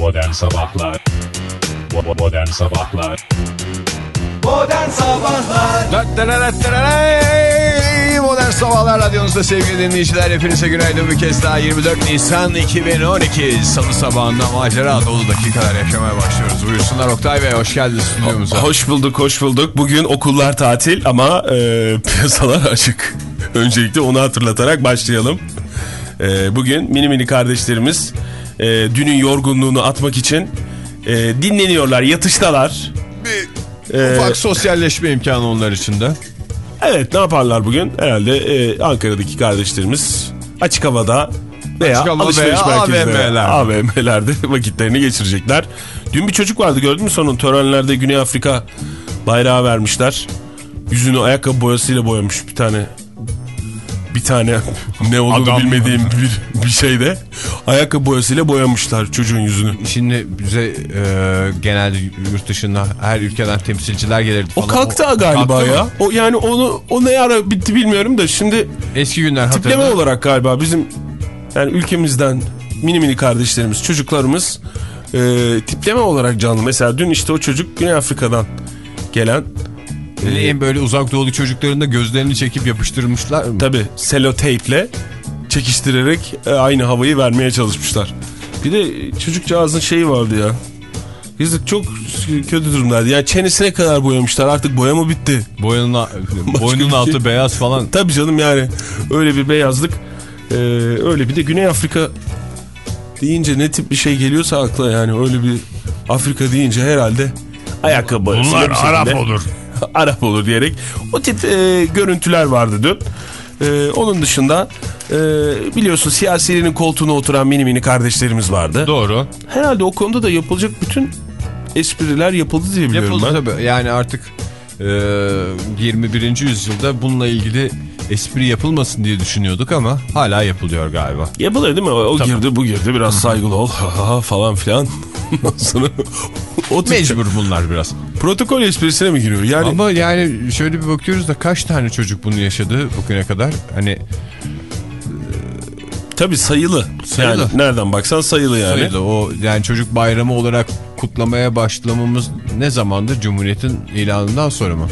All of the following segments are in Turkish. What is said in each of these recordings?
Modern Sabahlar Modern Sabahlar Modern Sabahlar Modern Sabahlar Radyonuzda sevgili dinleyiciler hepinize günaydın bir kez daha 24 Nisan 2012 Salı sabahında macera dolu dakikalar yaşamaya başlıyoruz. Buyursunlar Oktay Bey hoş geldiniz stüdyomuza. Hoş bulduk, hoş bulduk. Bugün okullar tatil ama e, piyasalar açık. Öncelikle onu hatırlatarak başlayalım. E, bugün mini mini kardeşlerimiz e, dünün yorgunluğunu atmak için e, dinleniyorlar, yatıştalar. Bir Ee, ufak sosyalleşme imkanı onlar için de. Evet, ne yaparlar bugün? Herhalde e, Ankara'daki kardeşlerimiz açık havada veya Açık havada alışveriş veya merkezlerinde, AVM'lerde. Vakitlerini geçirecekler. Dün bir çocuk vardı gördün mü sonun törenlerde Güney Afrika bayrağı vermişler. Yüzünü ayakkabı boyasıyla boyamış bir tane. Bir tane ne olduğunu Adam. bilmediğim bir, bir şeyde ayakkabı boyasıyla boyamışlar çocuğun yüzünü. Şimdi bize e, genelde yurt dışında her ülkeden temsilciler gelirdi O kalktı galiba kalktı ya. mı? O yani onu o ne ara bitti bilmiyorum da şimdi Eski günler Tipleme hatırladım. olarak galiba bizim yani ülkemizden mini mini kardeşlerimiz, çocuklarımız e, tipleme olarak canlı. Mesela dün işte o çocuk Güney Afrika'dan gelen En böyle uzak doğulu çocukların da gözlerini çekip yapıştırmışlar mı? tabi seloteyple çekiştirerek e, aynı havayı vermeye çalışmışlar. Bir de çocukcağızın şeyi vardı ya. Yazık çok kötü durumdaydı. Yani çenesine kadar boyamışlar. Artık boya mı bitti? Boynun, boynun bir altı şey- beyaz falan. Tabii canım yani öyle bir beyazlık. Ee, öyle bir de Güney Afrika deyince ne tip bir şey geliyorsa akla yani öyle bir Afrika deyince herhalde ayakkabı bir şekilde- olur. Arap olur diyerek o tip e, görüntüler vardı dün. E, onun dışında e, biliyorsun siyasilerin koltuğuna oturan mini mini kardeşlerimiz vardı. Doğru. Herhalde o konuda da yapılacak bütün espriler yapıldı diye biliyorum Yapıldı ben. tabii. Yani artık e, 21. yüzyılda bununla ilgili espri yapılmasın diye düşünüyorduk ama hala yapılıyor galiba. Yapılıyor değil mi? O girdi bu girdi biraz saygılı ol falan filan. Sonra o Mecbur bunlar biraz. protokol esprisine mi giriyor? Yani Ama yani şöyle bir bakıyoruz da kaç tane çocuk bunu yaşadı bugüne kadar? Hani tabii sayılı. Sayılı. Yani nereden baksan sayılı yani. sayılı o yani çocuk bayramı olarak kutlamaya başlamamız ne zamandır? Cumhuriyet'in ilanından sonra mı?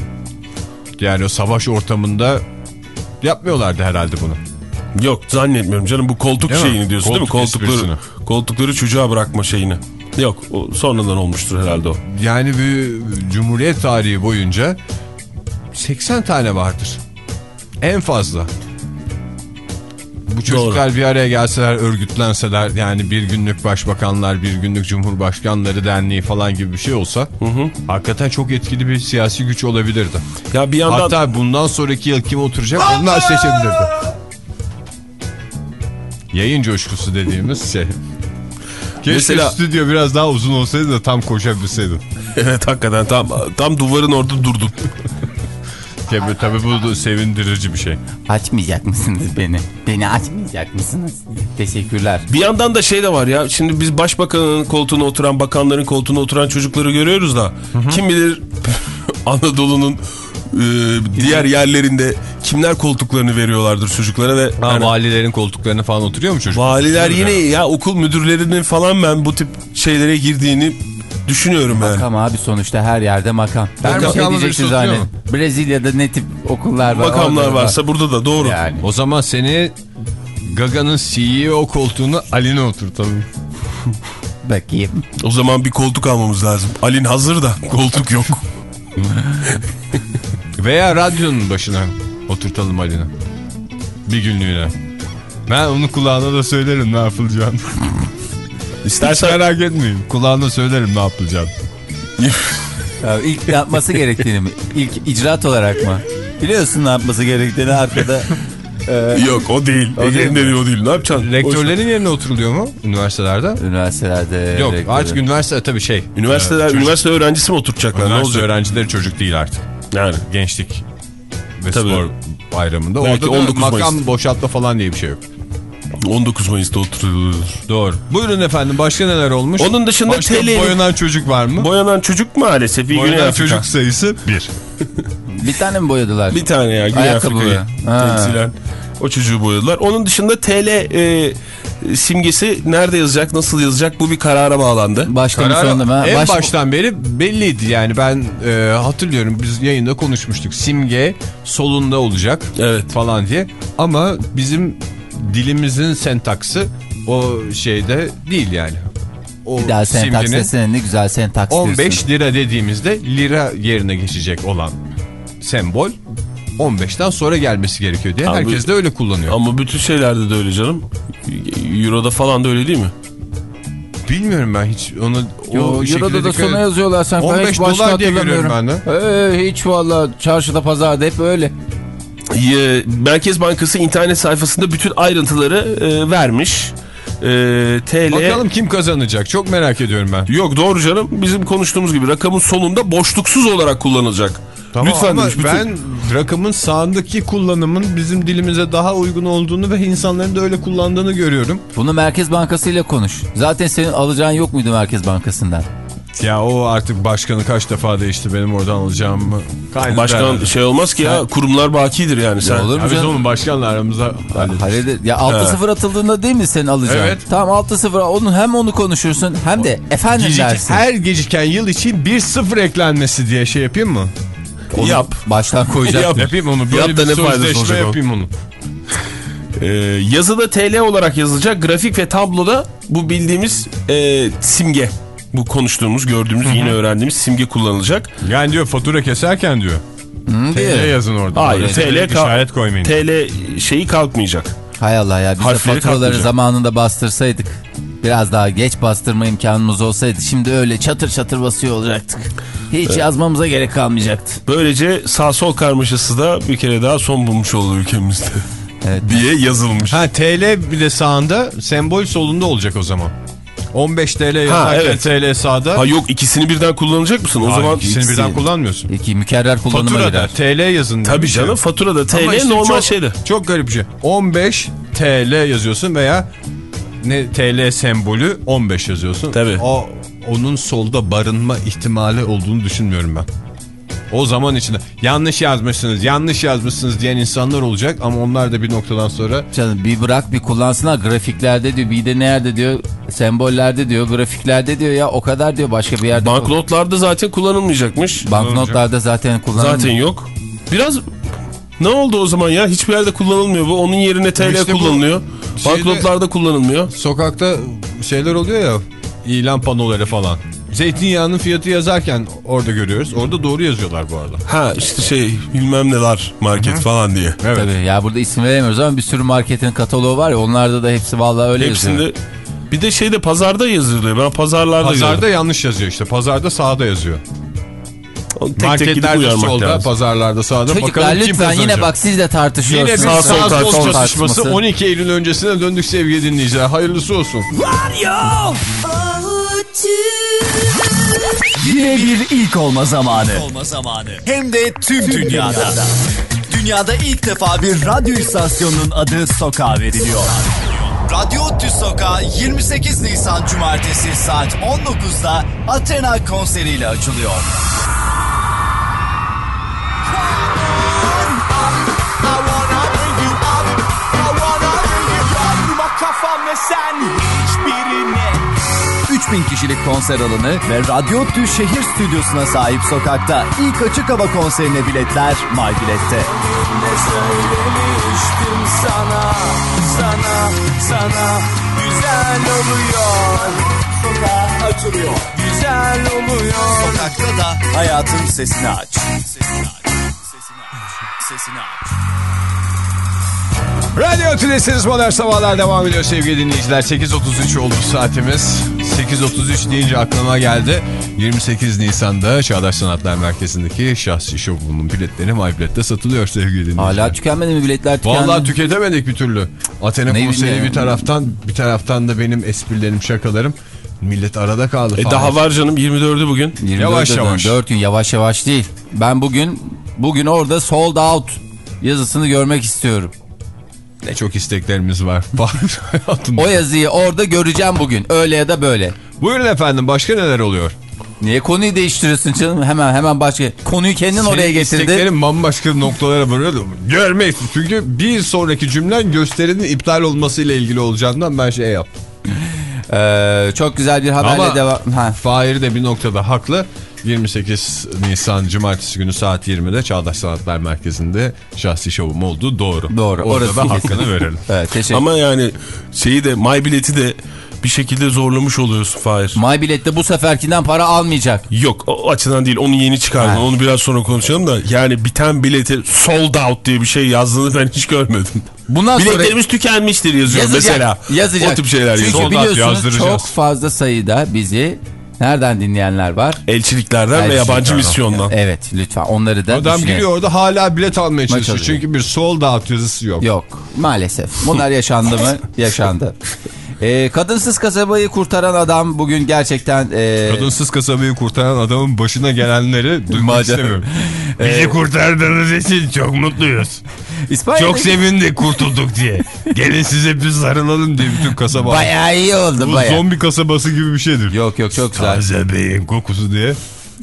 Yani o savaş ortamında yapmıyorlardı herhalde bunu. Yok zannetmiyorum canım bu koltuk Değil mi? şeyini diyorsun değil mi? Koltuk Koltukları, esprisini. koltukları çocuğa bırakma şeyini. Yok o sonradan olmuştur herhalde o. Yani bir Cumhuriyet tarihi boyunca 80 tane vardır. En fazla. Bu çocuklar bir araya gelseler, örgütlenseler yani bir günlük başbakanlar, bir günlük cumhurbaşkanları derneği falan gibi bir şey olsa hakikaten çok etkili bir siyasi güç olabilirdi. Ya bir yandan Hatta bundan sonraki yıl kim oturacak onlar seçebilirdi. Yayın coşkusu dediğimiz şey. Keşke Mesela- stüdyo biraz daha uzun olsaydı da tam koşabilseydim. evet hakikaten tam tam duvarın orada durdun. Tabii, tabii bu da sevindirici bir şey. Açmayacak mısınız beni? Beni açmayacak mısınız? Teşekkürler. Bir yandan da şey de var ya şimdi biz başbakanın koltuğuna oturan bakanların koltuğuna oturan çocukları görüyoruz da kim bilir Anadolu'nun e, diğer yerlerinde kimler koltuklarını veriyorlardır çocuklara ve Ha, yani valilerin koltuklarına falan oturuyor mu çocuk? valiler yine ya okul müdürlerinin falan ben bu tip şeylere girdiğini düşünüyorum yani. Makam abi sonuçta her yerde makam. Her Bakın makamda ne diyeceksiniz hani? Brezilya'da ne tip okullar var? Makamlar varsa burada da doğru. Yani. O zaman seni Gaga'nın CEO koltuğunu Ali'ne oturtalım. Bakayım. O zaman bir koltuk almamız lazım. Alin hazır da koltuk yok. Veya radyonun başına oturtalım Ali'ne. Bir günlüğüne. Ben onu kulağına da söylerim ne yapılacağını. Hiç İstersen merak etmeyin. Kulağına söylerim ne yapılacağını. Ya ilk yapması gerektiğini mi? İlk icraat olarak mı? Biliyorsun ne yapması gerektiğini arkada. yok o değil. O değil Ege'nin dediği o değil. Ne yapacaksın? Rektörlerin yerine oturuluyor mu üniversitelerde? Üniversitelerde. Yok rektörü. artık üniversite tabii şey. Üniversiteler, e, çocuk- üniversite öğrencisi mi oturtacaklar? Ne üniversite olacak? öğrencileri çocuk değil artık. Yani. Gençlik ve Tabii. spor bayramında. Belki Orada da 19 makam Mayıs. boşaltma falan diye bir şey yok. 19 Mayıs'ta oturulur. Doğru. Buyurun efendim başka neler olmuş? Onun dışında Başka TL boyanan çocuk var mı? Boyanan çocuk maalesef. Bir Güney boyanan Afrika. çocuk sayısı bir. Bir tane mi boyadılar? Bir tane ya Güney Ayakkabı. Temsilen. O çocuğu boyadılar. Onun dışında TL e, simgesi nerede yazacak, nasıl yazacak bu bir karara bağlandı. Başta mı Karar sonunda mı? en Baş- baştan beri belliydi yani ben e, hatırlıyorum biz yayında konuşmuştuk simge solunda olacak Evet. falan diye ama bizim dilimizin sentaksı o şeyde değil yani. O Bir daha sentaks desene ne güzel sentaks diyorsun. 15 lira dediğimizde lira yerine geçecek olan sembol 15'ten sonra gelmesi gerekiyor diye Abi- herkes de öyle kullanıyor. Ama bütün şeylerde de öyle canım. Euro'da falan da öyle değil mi? Bilmiyorum ben hiç onu Yo, o şekilde Euro'da da sona yazıyorlar sen. 15 dolar diye görüyorum ben de. Ee, hiç valla çarşıda pazarda hep öyle. Ee, Merkez Bankası internet sayfasında bütün ayrıntıları e, vermiş. Ee, TL... Bakalım kim kazanacak çok merak ediyorum ben. Yok doğru canım. Bizim konuştuğumuz gibi rakamın sonunda boşluksuz olarak kullanılacak. Lütfen ama demiş. Bütün... ben rakamın sağındaki kullanımın bizim dilimize daha uygun olduğunu ve insanların da öyle kullandığını görüyorum. Bunu Merkez Bankası ile konuş. Zaten senin alacağın yok muydu Merkez Bankası'ndan? Ya o artık başkanı kaç defa değişti benim oradan alacağım? Kaynadı Başkan şey olmaz ki ya kurumlar bakidir yani sen. olur mu Ya biz onun başkanla aramızda hallederiz. Ya 6-0 atıldığında değil mi senin alacağın? Evet. Tamam 6-0 onu hem onu konuşursun hem de efendim Gecik- dersin. her geciken yıl için 1-0 eklenmesi diye şey yapayım mı? Onu Yap. Baştan koyacak. Yap. Yapayım onu. Böyle Yap da ne faydası olacak yapayım onu. Ee, yazıda TL olarak yazılacak. Grafik ve tabloda bu bildiğimiz e, simge. Bu konuştuğumuz, gördüğümüz, yine öğrendiğimiz simge kullanılacak. Yani diyor fatura keserken diyor. Hı, TL diye. yazın orada. Hayır, TL işaret koymayın. TL şeyi kalkmayacak. Hay Allah ya biz de Harfleri faturaları kalkmayacak. zamanında bastırsaydık. Biraz daha geç bastırma imkanımız olsaydı şimdi öyle çatır çatır basıyor olacaktık. Hiç yazmamıza gerek kalmayacaktı. Böylece sağ sol karmaşası da bir kere daha son bulmuş oldu ülkemizde. Evet. diye yazılmış. Ha TL bir de sağında sembol solunda olacak o zaman. 15 TL yazarken evet. TL sağda. Ha yok ikisini birden kullanacak mısın? O zaman ikisini birden ikisi- kullanmıyorsun. İki mükerrer kullanıma Faturada girer. TL yazın. tabii canım faturada TL Ama işte normal çok, şeyde. Çok garip bir şey. 15 TL yazıyorsun veya ne TL sembolü 15 yazıyorsun. Tabii. O onun solda barınma ihtimali olduğunu düşünmüyorum ben. O zaman içinde yanlış yazmışsınız, yanlış yazmışsınız diyen insanlar olacak ama onlar da bir noktadan sonra Canım bir bırak bir kullansınlar grafiklerde diyor bir de nerede diyor sembollerde diyor grafiklerde diyor ya o kadar diyor başka bir yerde. Banknotlarda zaten kullanılmayacakmış. Banknotlarda zaten kullanılmıyor. Zaten yok. Biraz ne oldu o zaman ya? Hiçbir yerde kullanılmıyor bu. Onun yerine TL İşte kullanılıyor. Banknotlarda kullanılmıyor. sokakta şeyler oluyor ya ilan panoları falan. Zeytinyağının fiyatı yazarken orada görüyoruz. Orada doğru yazıyorlar bu arada. Ha işte şey bilmem neler market falan diye. Evet. Tabii ya burada isim veremiyoruz ama bir sürü marketin kataloğu var ya onlarda da hepsi vallahi öyle yazıyor. Hepsinde bir de şeyde pazarda yazılıyor. Ben pazarlarda Pazarda gördüm. yanlış yazıyor işte. Pazarda sağda yazıyor. Tek tek Marketlerde uyarmak solda, lazım. pazarlarda sağda. Çocuklar Bakalım kim lütfen kazanacak. yine bak siz de tartışıyorsunuz. Yine bir Sağ sol sağ sol tartışması. çatışması 12 Eylül öncesine döndük sevgili dinleyiciler. Hayırlısı olsun. Yine bir ilk olma zamanı. Olma zamanı. Hem de tüm dünyada. Dünyada ilk defa bir radyo istasyonunun adı Sokağa veriliyor. Radyo Ottu Sokağı 28 Nisan Cumartesi saat 19'da Athena konseriyle açılıyor. Kafam ve sen 3000 kişilik konser alanı ve Radyo Ottu şehir stüdyosuna sahip sokakta ilk açık hava konserine biletler MyBilet'te. Ne söylemiştim sana Sana Sana Güzel oluyor Sokağa açılıyor Güzel oluyor Sokakta da hayatın sesini aç. Sesini aç. Sesini aç. Sesini aç. Radyo Tülesi'niz Modern Sabahlar devam ediyor sevgili dinleyiciler. 8.33 oldu saatimiz. 8.33 deyince aklıma geldi. 28 Nisan'da Çağdaş Sanatlar Merkezi'ndeki şahsi şovumun biletleri MyBilet'te satılıyor sevgili dinleyiciler. Hala tükenmedi mi biletler tükendi? Vallahi tüketemedik bir türlü. Athena Ne konseri bir taraftan bir taraftan da benim esprilerim şakalarım. Millet arada kaldı E falan. daha var canım 24'ü bugün. 24 Yavaş yavaş yavaş. 4 gün yavaş yavaş değil. Ben bugün bugün orada sold out yazısını görmek istiyorum. Ne çok isteklerimiz var. O yazıyı orada göreceğim bugün. Öyle ya da böyle. Buyurun efendim başka neler oluyor? Niye konuyu değiştiriyorsun canım? Hemen hemen başka. Konuyu kendin oraya Senin getirdin. isteklerin bambaşka noktalara varıyor da görmek. Çünkü bir sonraki cümlen gösterinin iptal olmasıyla ilgili olacağından ben şey yaptım. Ee, çok güzel bir haberle Ama devam. Ha. Fahir de bir noktada haklı. 28 Nisan Cumartesi günü saat 20'de Çağdaş Sanatlar Merkezi'nde şahsi şovum olduğu doğru. Doğru, Orada orası da kesin. hakkını verelim. Evet, teşekkür. Ama yani şeyi de my bileti de bir şekilde zorlamış oluyorsun Fahir. My Bilet'te bu seferkinden para almayacak. Yok o açıdan değil onu yeni çıkardın Ha. onu biraz sonra konuşalım da yani biten bileti sold out diye bir şey yazdığını ben hiç görmedim. Bundan sonra Biletlerimiz tükenmiştir yazıyor yazacak. mesela. Yazacak. O tip şeyler Çünkü yazıyor. Biliyorsunuz çok fazla sayıda bizi nereden dinleyenler var? Elçiliklerden ve Elçiliklerden. yabancı misyondan. Evet lütfen onları da Adam giriyor orada hala bilet almaya çalışıyor. çalışıyor. Çünkü bir sold out yazısı yok. Yok maalesef. Bunlar yaşandı mı? Yaşandı. Ee, kadınsız kasabayı kurtaran adam bugün gerçekten... e, Kadınsız kasabayı kurtaran adamın başına gelenleri duymak istemiyorum. Bizi kurtardığınız için çok mutluyuz. İspanya'da Çok sevindik kurtulduk diye. Gelin size bir sarılalım diye bütün kasaba. bayağı iyi oldu Bu bayağı. zombi kasabası gibi bir şeydir. Yok yok çok güzel. Taze beyin kokusu diye.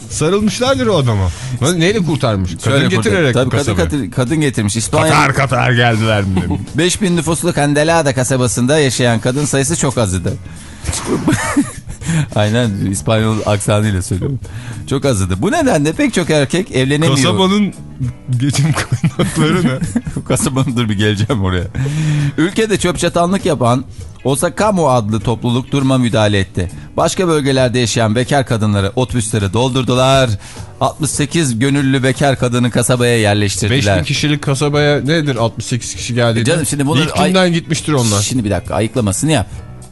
Sarılmışlardır o adama. Neyle kurtarmış? Kadın kurtar- getirerek Tabii kadın, kadın, kadın getirmiş. İspanya Katar katar geldiler mi? 5000 nüfuslu Candelada kasabasında yaşayan kadın sayısı çok azdı. Aynen İspanyol aksanıyla söylüyorum. Çok azdı. Bu nedenle pek çok erkek evlenemiyor. Kasabanın geçim kaynakları ne? Kasabanın dur bir geleceğim oraya. Ülkede çöp çatanlık yapan Osakamu adlı topluluk duruma müdahale etti. Başka bölgelerde yaşayan bekar kadınları otobüslere doldurdular. 68 gönüllü bekar kadını kasabaya yerleştirdiler. 5000 kişilik kasabaya nedir 68 kişi geldi? Canım şimdi bunu- İlk günden gitmiştir onlar. Şimdi bir dakika ayıklamasını yap.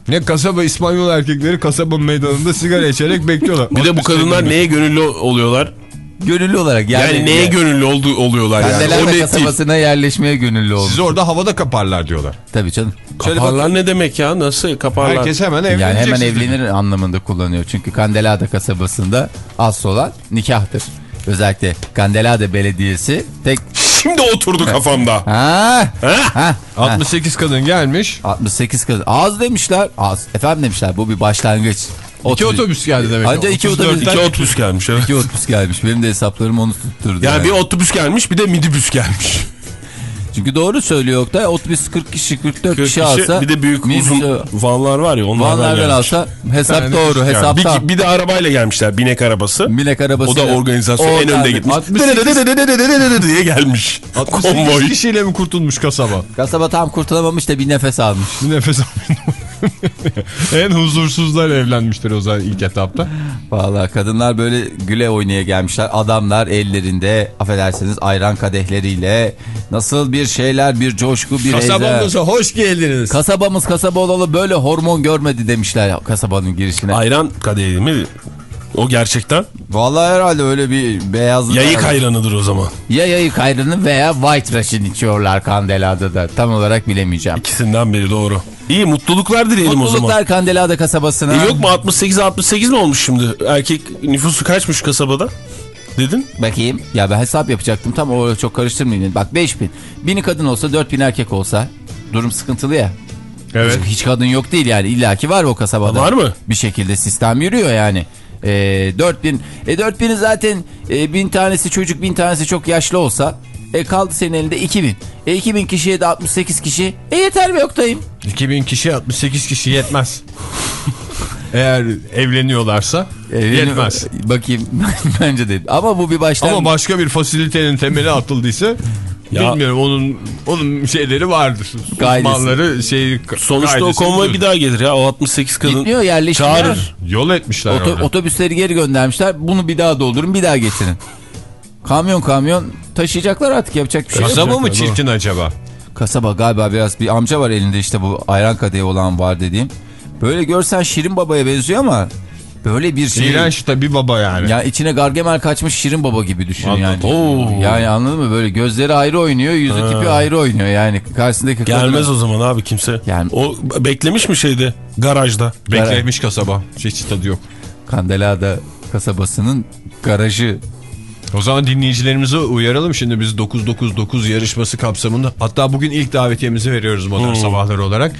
Ne kasaba İspanyol erkekleri kasaba meydanında sigara içerek bekliyorlar. Bir de bu kadınlar neye gönüllü oluyorlar? Gönüllü olarak Yani, yani. neye gönüllü oldu, oluyorlar yani? Net değil. kasabasına yerleşmeye gönüllü oldu. Sizi orada havada kaparlar diyorlar. Tabii canım. Kaparlar ne demek ya? Nasıl kaparlar? Herkes hemen evlenecek. yani hemen evlenir anlamında kullanıyor. Çünkü Candelada kasabasında asıl olan nikahtır. Özellikle Candelada Belediyesi tek... Şimdi oturdu kafamda. Ha, Ha? ha, ha. 68 kadın gelmiş. 68 kadın. Az demişler. Az. Efendim demişler bu bir başlangıç. İki otobüs geldi demek. Anca iki 34'ten otobüs. İki otobüs gelmiş. Evet. İki otobüs gelmiş. Benim de hesaplarım onu tutturdu. Yani yani. bir otobüs gelmiş bir de midibüs gelmiş. Çünkü doğru söylüyor Oktay. Otobüs 40 kişi 44 40 kişi, kişi, alsa. bir de büyük uzun vanlar var ya onlardan Vanlardan gelmiş. alsa hesap tane doğru. nüfus Hesapta. Bir, bir de arabayla gelmişler binek arabası. Minek arabası. O da organizasyon en önde gitmiş. 68 diye gelmiş. 68 Konvoy. kişiyle mi kurtulmuş kasaba? Kasaba tam kurtulamamış da bir nefes almış. Bir nefes almayın. en huzursuzlar evlenmiştir o zaman ilk etapta. Vallahi kadınlar böyle güle oynaya gelmişler. Adamlar ellerinde affedersiniz ayran kadehleriyle nasıl bir şeyler bir coşku bir heyecan. Kasabamıza hoş geldiniz. Kasabamız kasaba olalı böyle hormon görmedi demişler kasabanın girişine. Ayran kadehi mi? O gerçekten Vallahi herhalde öyle bir beyazlık. yayık ayranıdır o zaman. Ya yayık ayrını veya white russian içiyorlar Kandela'da da. Tam olarak bilemeyeceğim. İkisinden biri doğru. İyi mutluluklar dileyelim o zaman. Mutluluklar Kandela'da kasabasına. E yok mu 68 68 mi olmuş şimdi? Erkek nüfusu kaçmış kasabada? Dedin? Bakayım. Ya ben hesap yapacaktım. Tam o çok karıştırmayın. Bak 5000. Bini kadın olsa 4000 erkek olsa. Durum sıkıntılı ya. Evet. Hiç, kadın yok değil yani. İlla ki var o kasabada. Var mı? Bir şekilde sistem yürüyor yani. E, 4000. E 4000'i zaten e, bin tanesi çocuk bin tanesi çok yaşlı olsa. E kaldı senin elinde 2000. E 2000 kişiye de 68 kişi. E yeter be Oktay'ım. 2000 kişi 68 kişi yetmez. Eğer evleniyorlarsa yetmez. Bakayım bence de. Ama bu bir başlangıç. Ama başka bir fasilitenin temeli atıldıysa Ya- bilmiyorum onun onun şeyleri vardır. Gaydesi. Uzmanları şey Sonuçta o konvoy bir daha gelir ya. O 68 kadın Gitmiyor yerleştiler. çağırır. Yol etmişler Oto- orada. otobüsleri geri göndermişler. Bunu bir daha doldurun bir daha getirin. Kamyon kamyon taşıyacaklar artık yapacak bir şey yok. Kasaba mı çirkin acaba? Kasaba galiba biraz bir amca var elinde işte bu ayran kadehi olan var dediğim. Böyle görsen Şirin Baba'ya benziyor ama böyle bir şey. İğrenç tabi baba yani. Ya içine gargamel kaçmış Şirin Baba gibi düşün yani. Anladım. Oo. Yani anladın mı? Böyle gözleri ayrı oynuyor, yüzü tipi ayrı oynuyor. Yani karşısındaki Gelmez o zaman abi kimse. Yani- O beklemiş mi şeyde garajda? Beklemiş kasaba. Hiç tadı yok. Kandelada kasabasının garajı. O zaman dinleyicilerimizi uyaralım. Şimdi biz 999 yarışması kapsamında hatta bugün ilk davetiyemizi veriyoruz modern Hmm. sabahlar olarak.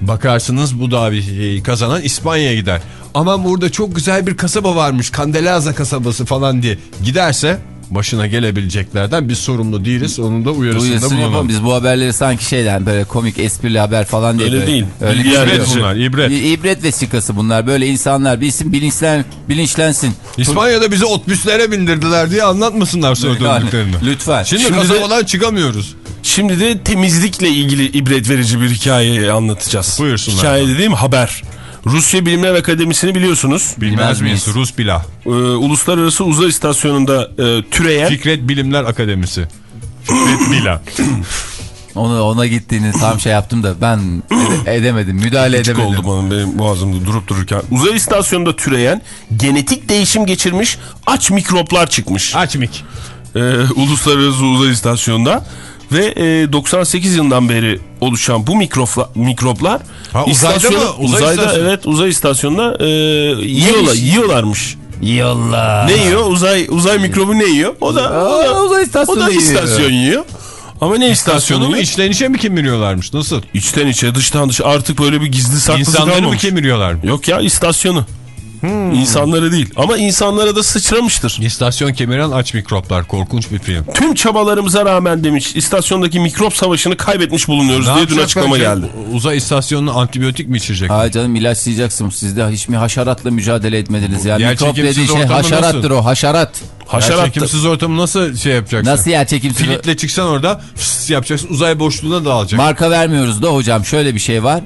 Bakarsınız bu davetiyeyi kazanan İspanya'ya gider. Ama burada çok güzel bir kasaba varmış. Candelaza kasabası falan diye giderse başına gelebileceklerden biz sorumlu değiliz. Onun da uyarısında Uyarısını bulunalım. yapalım. Biz bu haberleri sanki şeyden böyle komik esprili haber falan diye. Öyle böyle- değil. Öyle. İbret bunlar ibret. İbret vesikası bunlar. Böyle insanlar bilsin bilinçlen, bilinçlensin. İspanya'da bizi otobüslere bindirdiler diye anlatmasınlar sonra Yani, lütfen. Şimdi, Şimdi de- kasabadan çıkamıyoruz. Şimdi de temizlikle ilgili ibret verici bir hikayeyi anlatacağız. Buyursunlar. Hikaye dediğim haber. Rusya Bilimler Akademisi'ni biliyorsunuz. Bilmez miyiz? miyiz? Rus Bila. Ee, Uluslararası Uzay İstasyonu'nda e, türeyen Fikret Bilimler Akademisi. Fikret Bila. Ona, ona gittiğini tam şey yaptım da ben ede- edemedim. Müdahale Küçük edemedim. oldu bana benim boğazımda durup dururken. Uzay istasyonunda türeyen genetik değişim geçirmiş aç mikroplar çıkmış. Açmik. Ee, Uluslararası Uzay İstasyonu'nda. Ve e, 98 yılından beri oluşan bu mikropla, mikroplar Ha, uzayda mı? Uzay uzayda istasyonu. evet uzay istasyonunda e, yiyorlar, yiyorlarmış. Yallah. Ne yiyor? Uzay uzay mikrobu ne yiyor? O da, o da, Aa, uzay o istasyonu da yiyor. istasyon yiyor. Ama ne istasyonu mu içten içe mi kemiriyorlarmış? Nasıl? İçten içe dıştan dışa artık böyle bir gizli saklısı İnsanları mı kemiriyorlar? Yok ya istasyonu. Hmm. İnsanları değil. Ama insanlara da sıçramıştır. İstasyon kemiren aç mikroplar. Korkunç bir film. Tüm çabalarımıza rağmen demiş istasyondaki mikrop savaşını kaybetmiş bulunuyoruz Ne diye dün açıklama ki? geldi. Uzay istasyonuna antibiyotik mi içirecek? Hayır canım ilaçlayacaksın. Siz de hiç mi haşeratla mücadele etmediniz ya? Yer Mikrop dediği şey ortamı haşarattır nasıl? o haşarat. Haşerat da- Çekimsiz ortamı nasıl şey yapacaksın? Nasıl yer çekimsiz? Filitle çıksan orada fıs yapacaksın. Uzay boşluğuna dağılacak. Marka vermiyoruz da hocam şöyle bir şey var.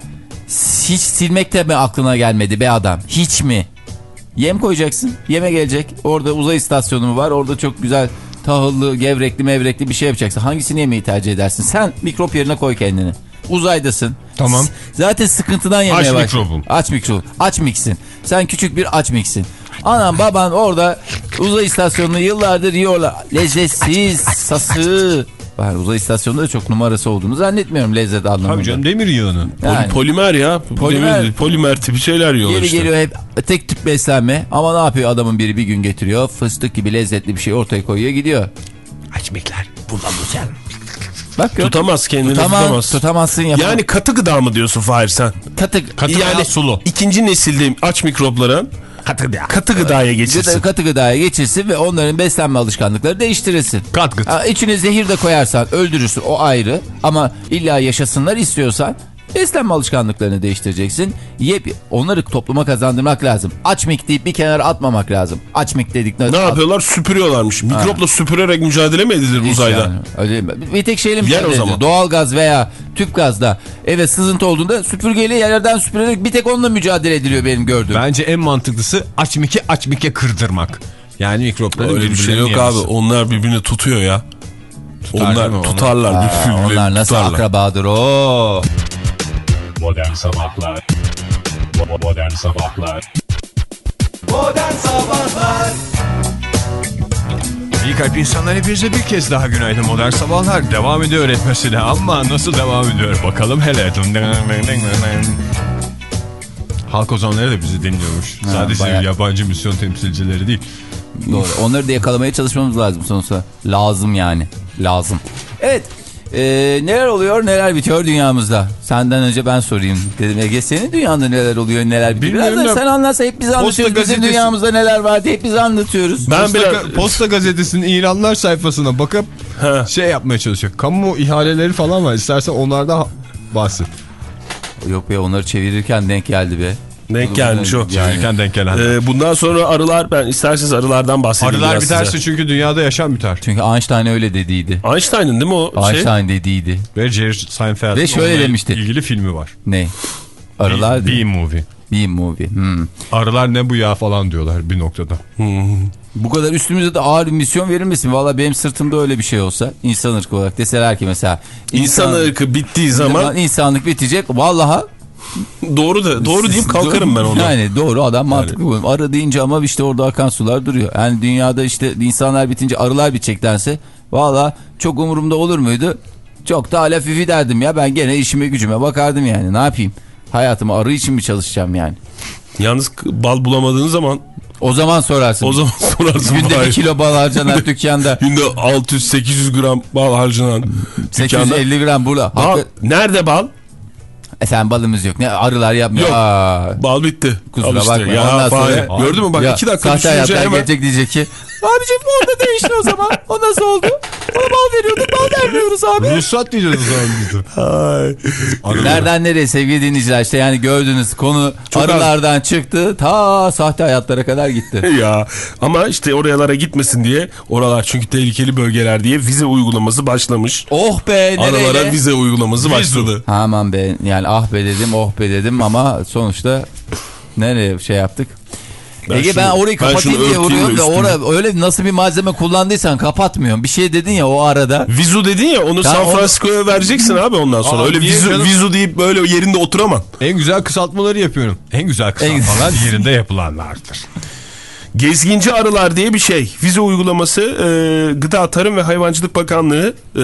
Hiç silmekte mi aklına gelmedi be adam? Hiç mi? Yem koyacaksın. Yeme gelecek. Orada uzay istasyonu mu var? Orada çok güzel tahıllı, gevrekli, mevrekli bir şey yapacaksın. Hangisini yemeyi tercih edersin? Sen mikrop yerine koy kendini. Uzaydasın. Tamam. S- Zaten sıkıntıdan yemeye Aç başladın. mikrobum. Aç mikrobum. Aç miksin. Sen küçük bir aç miksin. Anam baban orada uzay istasyonunu yıllardır yiyorlar. Lezzetsiz, sası. Ben uzay istasyonunda da çok numarası olduğunu zannetmiyorum lezzet anlamında. Tabii canım demir yığını. Yani. Polimer ya. Polimer. Polimer, polimer tipi şeyler yiyorlar Geri işte. geliyor hep tek tip beslenme ama ne yapıyor adamın biri bir gün getiriyor fıstık gibi lezzetli bir şey ortaya koyuyor gidiyor. Açmikler. Bak gör. Tutamaz kendini Tutamaz, tutamaz. tutamazsın yapamaz. Yani katı gıda mı diyorsun Fahir sen? katı, Katı yani sulu. ikinci nesilde aç mikropların katı, gıdaya geçirsin. katı gıdaya geçirsin ve onların beslenme alışkanlıkları değiştirirsin. Kat gıt. Ha, içine zehir de koyarsan öldürürsün o ayrı ama illa yaşasınlar istiyorsan beslenme alışkanlıklarını değiştireceksin. Yep, onları topluma kazandırmak lazım. Açmik deyip bir kenara atmamak lazım. Açmik dedik. Ne yapıyorlar? Süpürüyorlarmış. Mikropla süpürerek mücadele mi edilir Hiç uzayda? yani. Öyle mi? Bir tek şeyle Yer mücadele o zaman. Doğalgaz veya tüp gazda eve sızıntı olduğunda süpürgeyle yerlerden süpürerek bir tek onunla mücadele ediliyor benim gördüğüm. Bence en mantıklısı açmike açmike kırdırmak. Yani mikropları Öyle bir şey yok abi. Onlar birbirini tutuyor ya. Tutar mi onlar tutarlar. Aa, birbirlerini onlar nasıl tutarlar. akrabadır o? Modern Sabahlar Bo- Modern Sabahlar İyi kalp insanlar hepinize bir kez daha günaydın modern sabahlar. Devam ediyor öğretmesine ama nasıl devam ediyor bakalım hele. Halk ozanları da bizi dinliyormuş. Sadece bayağı. yabancı misyon temsilcileri değil. Doğru. Onları da yakalamaya çalışmamız lazım sonuçta. Lazım yani. Lazım. Evet. Ee, neler oluyor neler bitiyor dünyamızda? Senden önce ben sorayım dedim. Ege senin dünyanda neler oluyor neler bitiyor? Biraz Bilmiyorum da da- sen anlatsa hep biz anlatıyoruz. Bizim gazetesi- dünyamızda neler var diye hep biz anlatıyoruz. Ben Posta. Ga- Posta gazetesinin ilanlar sayfasına bakıp He. şey yapmaya çalışıyor. Kamu ihaleleri falan var. İstersen onlardan bahset. Yok be onları çevirirken denk geldi be. Denk gelmiş o. Yani. Denk gelen. Ee, bundan sonra arılar ben isterseniz arılardan bahsedeyim Arılar biterse size. çünkü dünyada yaşam biter. Çünkü Einstein öyle dediydi. Einstein'ın değil mi o şey? Einstein dediydi. Ve Jerry Seinfeld'in Ve şöyle demişti. ilgili filmi var. Ne? Arılar. B-movie. B-movie. Hmm. Arılar ne bu ya falan diyorlar bir noktada. Bu kadar üstümüze de ağır bir misyon verilmesin. Valla benim sırtımda öyle bir şey olsa insan ırkı olarak deseler ki mesela İnsan ırkı bittiği zaman insanlık bitecek. Vallahi doğru da doğru deyip kalkarım ben ona. Yani doğru adam mantıklı buluyorum. Arı deyince ama işte orada akan sular duruyor. Yani dünyada işte insanlar bitince arılar biteceklerse valla çok umurumda olur muydu? Çok da hala fifi derdim ya. Ben gene işime gücüme bakardım yani. Ne yapayım? Hayatımı arı için mi çalışacağım yani? Yalnız bal bulamadığın zaman O zaman sorarsın. O zaman sorarsın. Günde bir kilo bal harcanan dükkanda. Günde 600-800 gram bal harcanan dükkanda. 850 gram burada. Bal, nerede bal? Efendim balımız yok. Ne arılar yapmıyor. Yok. Aa. Bal bitti. Kusura Al işte. bakma. Ya Ondan sonra- Gördün mü bak Ya, iki dakika düşünce hemen. gelecek diyecek ki. Abicim orada değişti o zaman. O nasıl oldu? Ona bal veriyorduk. Bal vermiyoruz abi. Ruhsat diyeceğiz o zaman. Nereden nereye sevgili dinleyiciler işte yani gördüğünüz konu Çok arılardan çıktı ta sahte hayatlara kadar gitti. ya ama işte oralara gitmesin diye oralar çünkü tehlikeli bölgeler diye vize uygulaması başlamış. Oh be Aralara nereye? vize uygulaması başladı. Aman be yani ah be dedim oh be dedim ama sonuçta nereye şey yaptık? Ben Ege şunu- ben orayı ben kapatayım şunu diye vuruyorum da ora, öyle nasıl bir malzeme kullandıysan kapatmıyorum. Bir şey dedin ya o arada. Vizu dedin ya onu San onu- Francisco'ya vereceksin abi ondan sonra. Aa, Öyle vizu, canım? vizu deyip böyle yerinde oturamam. En güzel kısaltmaları yapıyorum. En güzel kısaltmalar yerinde yapılanlardır. Gezginci arılar diye bir şey. Vize uygulaması e, Gıda Tarım ve Hayvancılık Bakanlığı e,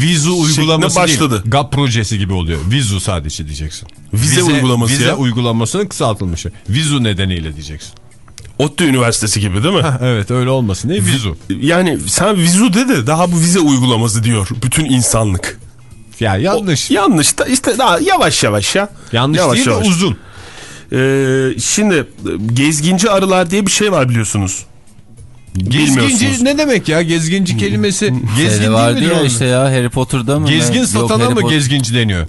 Vizu uygulaması başladı. değil. GAP projesi gibi oluyor. Vizu sadece diyeceksin. Vize uygulaması Vize ya. uygulamasının kısaltılmışı. Vizu nedeniyle diyeceksin. ODTÜ Üniversitesi gibi değil mi? evet öyle olmasın diye vizu. Yani sen vizu dedi daha bu vize uygulaması diyor bütün insanlık. Ya yanlış. O- yanlış da işte daha yavaş yavaş ya. yanlış yavaş değil yavaş. de uzun. Ee, şimdi gezginci arılar diye bir şey var biliyorsunuz. Gezginci ne demek ya? Gezginci kelimesi gezgin Şeyde vardı değil mi? ya diyor işte ya Harry Potter'da mı? Gezgin satana mı Potter- gezginci deniyor?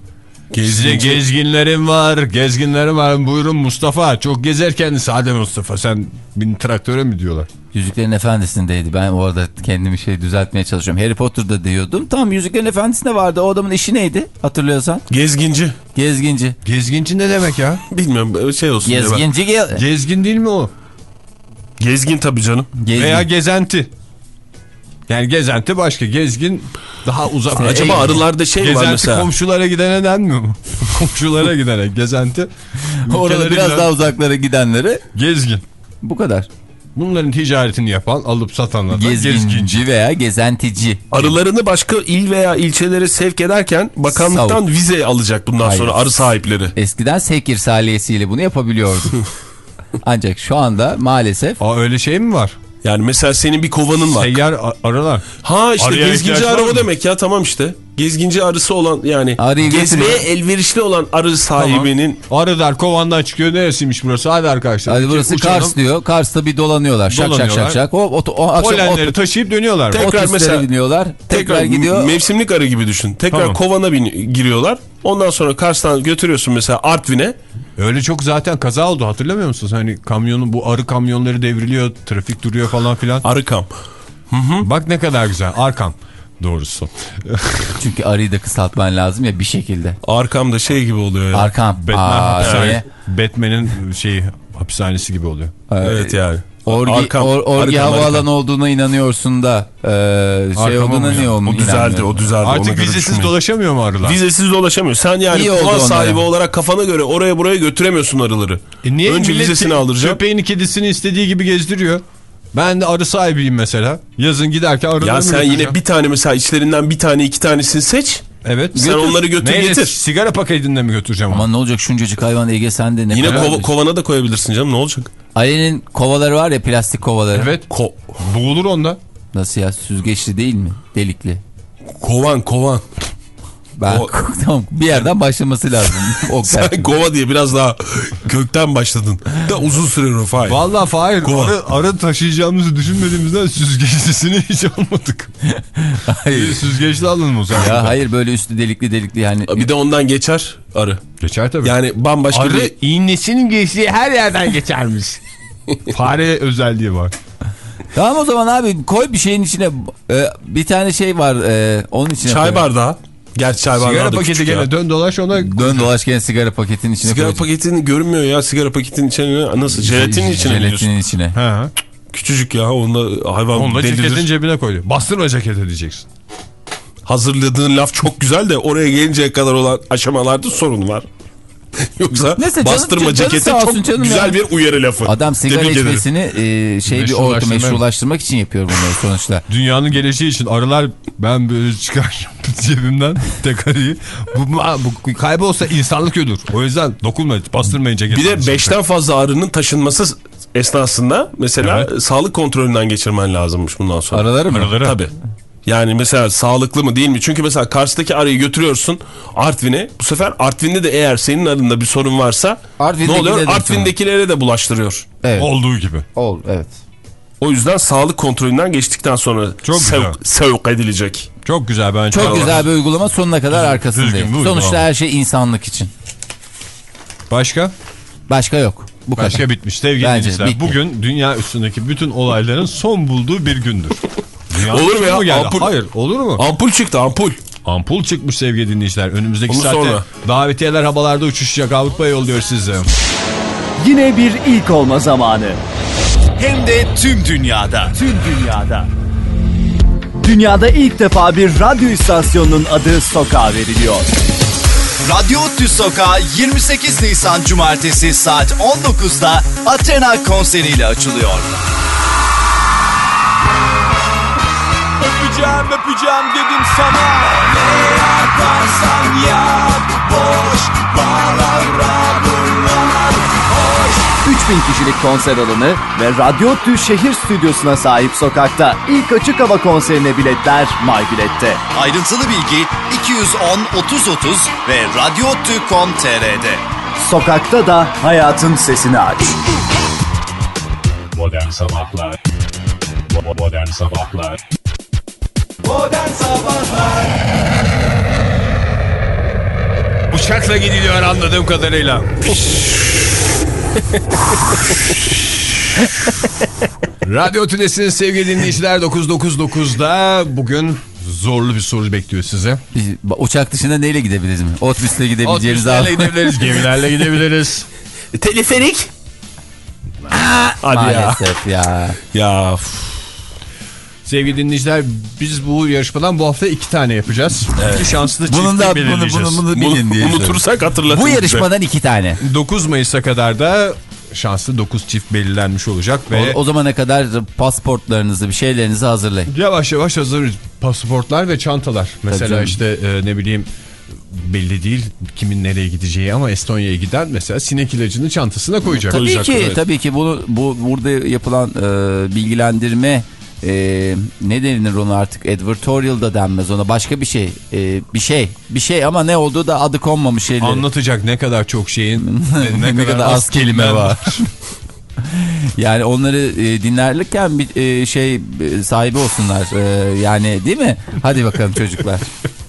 Size Gezginci- gezginlerim var, gezginlerim var. Buyurun Mustafa. Çok gezer kendisi. Hadi Mustafa sen bin traktöre mi diyorlar? Yüzüklerin Efendisi'ndeydi. Ben orada kendimi şey düzeltmeye çalışıyorum. Harry Potter'da diyordum. Tamam Yüzüklerin Efendisi'nde vardı. O adamın işi neydi? Hatırlıyorsan. Gezginci. Gezginci. Gezginci ne demek ya? Bilmiyorum şey olsun diye ben- Gezginci gel. Gezgin değil mi o? Gezgin tabii canım. Gezgin. Veya gezenti. Yani gezenti başka. Gezgin daha uzak. Acaba Ey- arılarda şey mi var gezenti mesela? komşulara gidene denmiyor mu? komşulara gidene. Gezenti. Orada biraz giden daha uzaklara gidenlere Gezgin. bu kadar. Bunların ticaretini yapan, alıp satanlar Gezginci, gezginci. veya gezentici. Arılarını başka il veya ilçelere sevk ederken bakanlıktan Savuk. vize alacak bundan Hayır. sonra arı sahipleri. Eskiden sekir saliyesiyle bunu yapabiliyordu. Ancak şu anda maalesef Aa öyle şey mi var? Yani mesela senin bir kovanın var. Seyyar arılar. Ha işte Arıya gezginci mı? demek ya tamam işte. Gezginci arısı olan yani Arıyı gezmeye getiriyor. elverişli olan arı sahibinin Arılar kovandan çıkıyor. Neresiymiş burası? Hadi arkadaşlar. hadi burası Uçalım. Kars diyor. Kars'ta bir dolanıyorlar. Şak şak Dolanıyorlar. şak şak. O, o, o, akşam Polenleri ot, taşıyıp dönüyorlar. Tek- Tekrar mesela- biniyorlar. Tekrar, tekrar gidiyor. mevsimlik arı gibi düşün. Tekrar Tamam. kovana bin, giriyorlar. Ondan sonra Kars'tan götürüyorsun mesela Artvin'e. Öyle çok zaten kaza oldu hatırlamıyor musunuz? Hani kamyonun bu arı kamyonları devriliyor, trafik duruyor falan filan. Arıkam. Bak ne kadar güzel. Arkam doğrusu. Çünkü arıyı da kısaltman lazım ya bir şekilde. Arkam da şey gibi oluyor ya. Arkam. Batman şey, Batman'in şeyi hapishanesi gibi oluyor. evet yani. Orgi, Arkam, or, orgi arkam, havaalanı arkam. olduğuna inanıyorsun da e, şey Arkam olduğuna olmuyor. niye O olmuyor? düzeldi o düzeldi. Artık vizesiz düşünmeyin. dolaşamıyor mu arılar? Vizesiz dolaşamıyor. Sen yani onlara. sahibi olarak kafana göre oraya buraya götüremiyorsun arıları. E niye Önce vizesini alacaksın. Köpeğini kedisini istediği gibi gezdiriyor. Ben de arı sahibiyim mesela. Yazın giderken arılarımı Ya sen yine bir tane mesela içlerinden bir tane iki tanesini seç. Evet. Sen onları götür Neyle? getir. Sigara paketinde mi götüreceğim? Ama onu? ne olacak şuncacık hayvan Ege sende ne Yine kadar- kova- kovana da koyabilirsin canım ne olacak? Ali'nin kovaları var ya plastik kovaları. Evet. Ko Boğulur onda. Nasıl ya süzgeçli değil mi? Delikli. kovan kovan. Ben O- tamam bir yerden başlaması lazım. Oktay. Sen kova diye biraz daha kökten başladın. Da uzun sürer o Fahir. Vallahi Fahir Kova. arı, arı taşıyacağımızı düşünmediğimizden süzgeçlisini hiç almadık. Hayır. Bir süzgeçli alın o zaman. Ya hayır böyle üstü delikli delikli yani. Bir de ondan geçer arı. Geçer tabii. Yani bambaşka arı bir... iğnesinin geçtiği her yerden geçermiş. Fare özelliği var. Tamam o zaman abi koy bir şeyin içine. Ee, bir tane şey var e, onun içine Çay koy. bardağı. Gerçi Sigara paketi küçük gene ya. dön dolaş ona Dön dolaş gene sigara paketinin içine Sigara koy. paketinin görünmüyor ya. Sigara paketinin içine nasıl? Jelatinin içine? Jelatinin içine. Ha. Küçücük ya. Onda hayvan Onunla delirir. ceketin cebine koyuyor. Bastırma cekete diyeceksin. Hazırladığın laf çok güzel de oraya gelinceye kadar olan aşamalarda sorun var. Yoksa Neyse canım- bastırma canı cekete sağ olsun çok canım güzel ya. bir uyarı lafı. Adam sigara Tebrik içmesini e, şey bir ortam Meşrulaştırma- meşrulaştırmak için yapıyor bunları sonuçta. Dünyanın geleceği için arılar ben böyle çıkar cebimden tek arıyı. Bu, bu kaybolsa insanlık ölür. O yüzden dokunmayın bastırmayın ceketi. Bir de beşten fazla arının taşınması esnasında mesela Evet. sağlık kontrolünden geçirmen lazımmış bundan sonra. Araları mı? Araları. Tabii. Yani mesela sağlıklı mı değil mi? Çünkü mesela karşıdaki arıyı götürüyorsun Artvin'e. Bu sefer Artvin'de de eğer senin adında bir sorun varsa ne Artvin'dekilere oluyor? de Artvin'dekilere de bulaştırıyor. Evet. Olduğu gibi. Ol, evet. O yüzden sağlık kontrolünden geçtikten sonra Çok güzel. sevk, sevk edilecek. Çok güzel bence. Çok güzel bir uygulama sonuna kadar düzgün arkasındayım. Sonuçta her şey insanlık için. Başka? Başka yok. Bu kadar. Başka bitmiş sevgili Bence dinleyiciler. bitti. Bugün dünya üstündeki bütün olayların son bulduğu bir gündür. Dünya Olur mu ya? geldi? Ampul- Hayır olur mu? Ampul çıktı ampul. Ampul çıkmış sevgili dinleyiciler. Önümüzdeki Onu saatte sonra. davetiyeler havalarda uçuşacak. Avrupa'ya yolluyor sizi. Yine bir ilk olma zamanı. Hem de tüm dünyada. Tüm dünyada. Dünyada ilk defa bir radyo istasyonunun adı Sokağa veriliyor. Radyo Tü Sokağı 28 Nisan Cumartesi saat 19'da Athena konseriyle açılıyor. Öpeceğim öpeceğim dedim sana Ne yaparsan yap Boş palavra bunlar 3000 kişilik konser alanı ve Radyo Tü şehir stüdyosuna sahip sokakta ilk açık hava konserine biletler MyBilet'te. Ayrıntılı bilgi 210 30 30 ve radyotü.com.tr'de. Sokakta da hayatın sesini aç. Modern Sabahlar Modern Sabahlar Modern Sabahlar Uçakla gidiliyor anladığım kadarıyla. Radyo Tülesi'nin sevgili dinleyiciler 999'da bugün zorlu bir soru bekliyor size. Biz- Uçak dışında neyle gidebiliriz mi? Otobüsle gidebileceğimiz Otobüslerle abi. gidebiliriz, gemilerle gidebiliriz. Teleferik. Hadi ya. Maalesef ya. Ya üf. Sevgili dinleyiciler biz bu yarışmadan bu hafta iki tane yapacağız. İki şanslı çift Bunun da bunu, belirleyeceğiz. bunu, bunu bilin diye. unutursak hatırlatın. Bu bize. yarışmadan iki tane. 9 Mayıs'a kadar da şanslı 9 çift belirlenmiş olacak ve O, o zamana kadar pasportlarınızı bir şeylerinizi hazırlayın. yavaş yavaş hazır pasaportlar ve çantalar. Mesela işte e, ne bileyim belli değil kimin nereye gideceği ama Estonya'ya giden mesela sinek ilacını çantasına koyacak. Tabii Koyacak, ki evet. tabii ki bunu bu burada yapılan e, bilgilendirme e, ne denilir ona artık advertorial da denmez ona başka bir şey e, bir şey bir şey ama ne olduğu da adı konmamış şeyler. Anlatacak ne kadar çok şeyin ne, ne, kadar az kelime var. yani onları e, dinlerken bir e, şey e, sahibi olsunlar. E, yani değil mi? Hadi bakalım çocuklar.